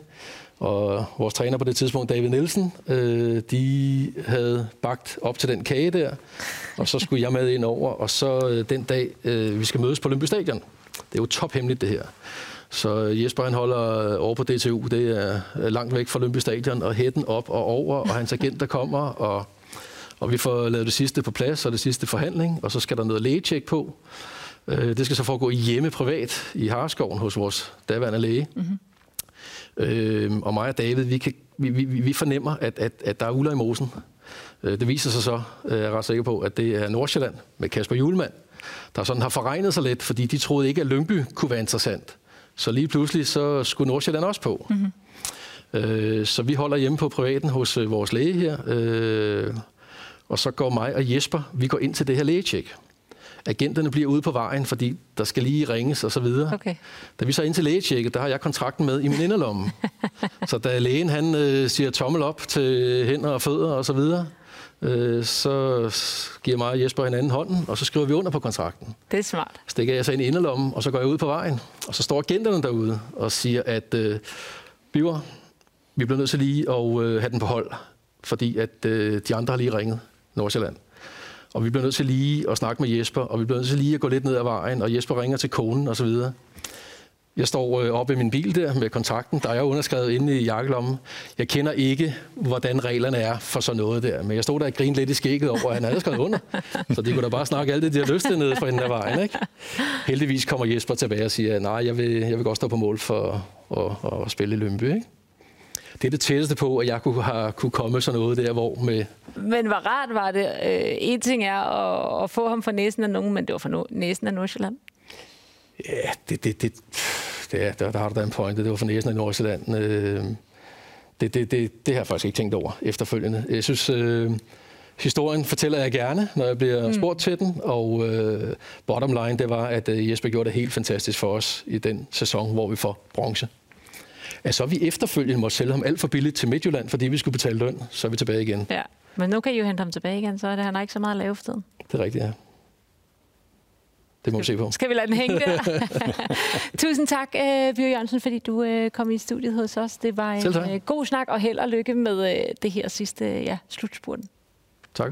Og vores træner på det tidspunkt, David Nielsen, øh, de havde bagt op til den kage der, og så skulle jeg med ind over, og så øh, den dag, øh, vi skal mødes på Lønby Stadion. Det er jo tophemmeligt, det her. Så Jesper han holder over på DTU, det er langt væk fra Lønby Stadion, og hætten op og over, og hans agent der kommer, og, og vi får lavet det sidste på plads, og det sidste forhandling, og så skal der noget lægetjek på. Det skal så foregå hjemme privat i Harskoven hos vores daværende læge. Mm-hmm. Øh, og mig og David, vi, kan, vi, vi, vi fornemmer, at, at, at der er uler i mosen. Øh, det viser sig så, øh, jeg er ret sikker på, at det er Nordsjælland med Kasper Julemand, der sådan har forregnet sig lidt, fordi de troede ikke, at Lyngby kunne være interessant. Så lige pludselig så skulle Nordsjælland også på. Mm-hmm. Øh, så vi holder hjemme på privaten hos øh, vores læge her, øh, og så går mig og Jesper, vi går ind til det her lægetjek agenterne bliver ude på vejen, fordi der skal lige ringes og så videre. Okay. Da vi så ind til lægetjekket, der har jeg kontrakten med i min inderlomme. så da lægen han øh, siger tommel op til hænder og fødder og så videre, øh, så giver mig og Jesper hinanden hånden, og så skriver vi under på kontrakten. Det er smart. Stikker jeg så ind i inderlommen, og så går jeg ud på vejen, og så står agenterne derude og siger, at øh, Biver, vi bliver nødt til lige at øh, have den på hold, fordi at øh, de andre har lige ringet Nordsjælland. Og vi bliver nødt til lige at snakke med Jesper, og vi bliver nødt til lige at gå lidt ned ad vejen, og Jesper ringer til konen osv. Jeg står øh, oppe i min bil der med kontakten, der er jeg underskrevet inde i jakkelommen. Jeg kender ikke, hvordan reglerne er for sådan noget der, men jeg stod der og grinede lidt i skægget over, at han havde skrevet under. Så de kunne da bare snakke alt det, de har lyst til nede for den der vejen. Ikke? Heldigvis kommer Jesper tilbage og siger, nej, jeg vil, jeg vil godt stå på mål for at, at, at spille i Lønby. Ikke? Det er det tætteste på, at jeg kunne have kunne komme sådan noget der, hvor med... Men hvor rart var det? Øh, en ting er at, at få ham for næsen af nogen, men det var for no, næsen af Nordsjælland. Ja, det, det, det, det er, der, der har du da en pointe. Det var for næsen af Nordsjælland. Øh, det, det, det, det har jeg faktisk ikke tænkt over efterfølgende. Jeg synes, øh, historien fortæller jeg gerne, når jeg bliver mm. spurgt til den. Og øh, bottom line, det var, at øh, Jesper gjorde det helt fantastisk for os i den sæson, hvor vi får bronze. At så vi efterfølgende måtte sælge ham alt for billigt til Midtjylland, fordi vi skulle betale løn, så er vi tilbage igen. Ja, men nu kan I jo hente ham tilbage igen, så er det, han har ikke så meget at lave for tiden. Det er rigtigt, ja. Det må vi se på. Skal vi lade den hænge der? Tusind tak, uh, Bjørn Jørgensen, fordi du uh, kom i studiet hos os. Det var en uh, god snak, og held og lykke med uh, det her sidste ja, slutspurten. Tak.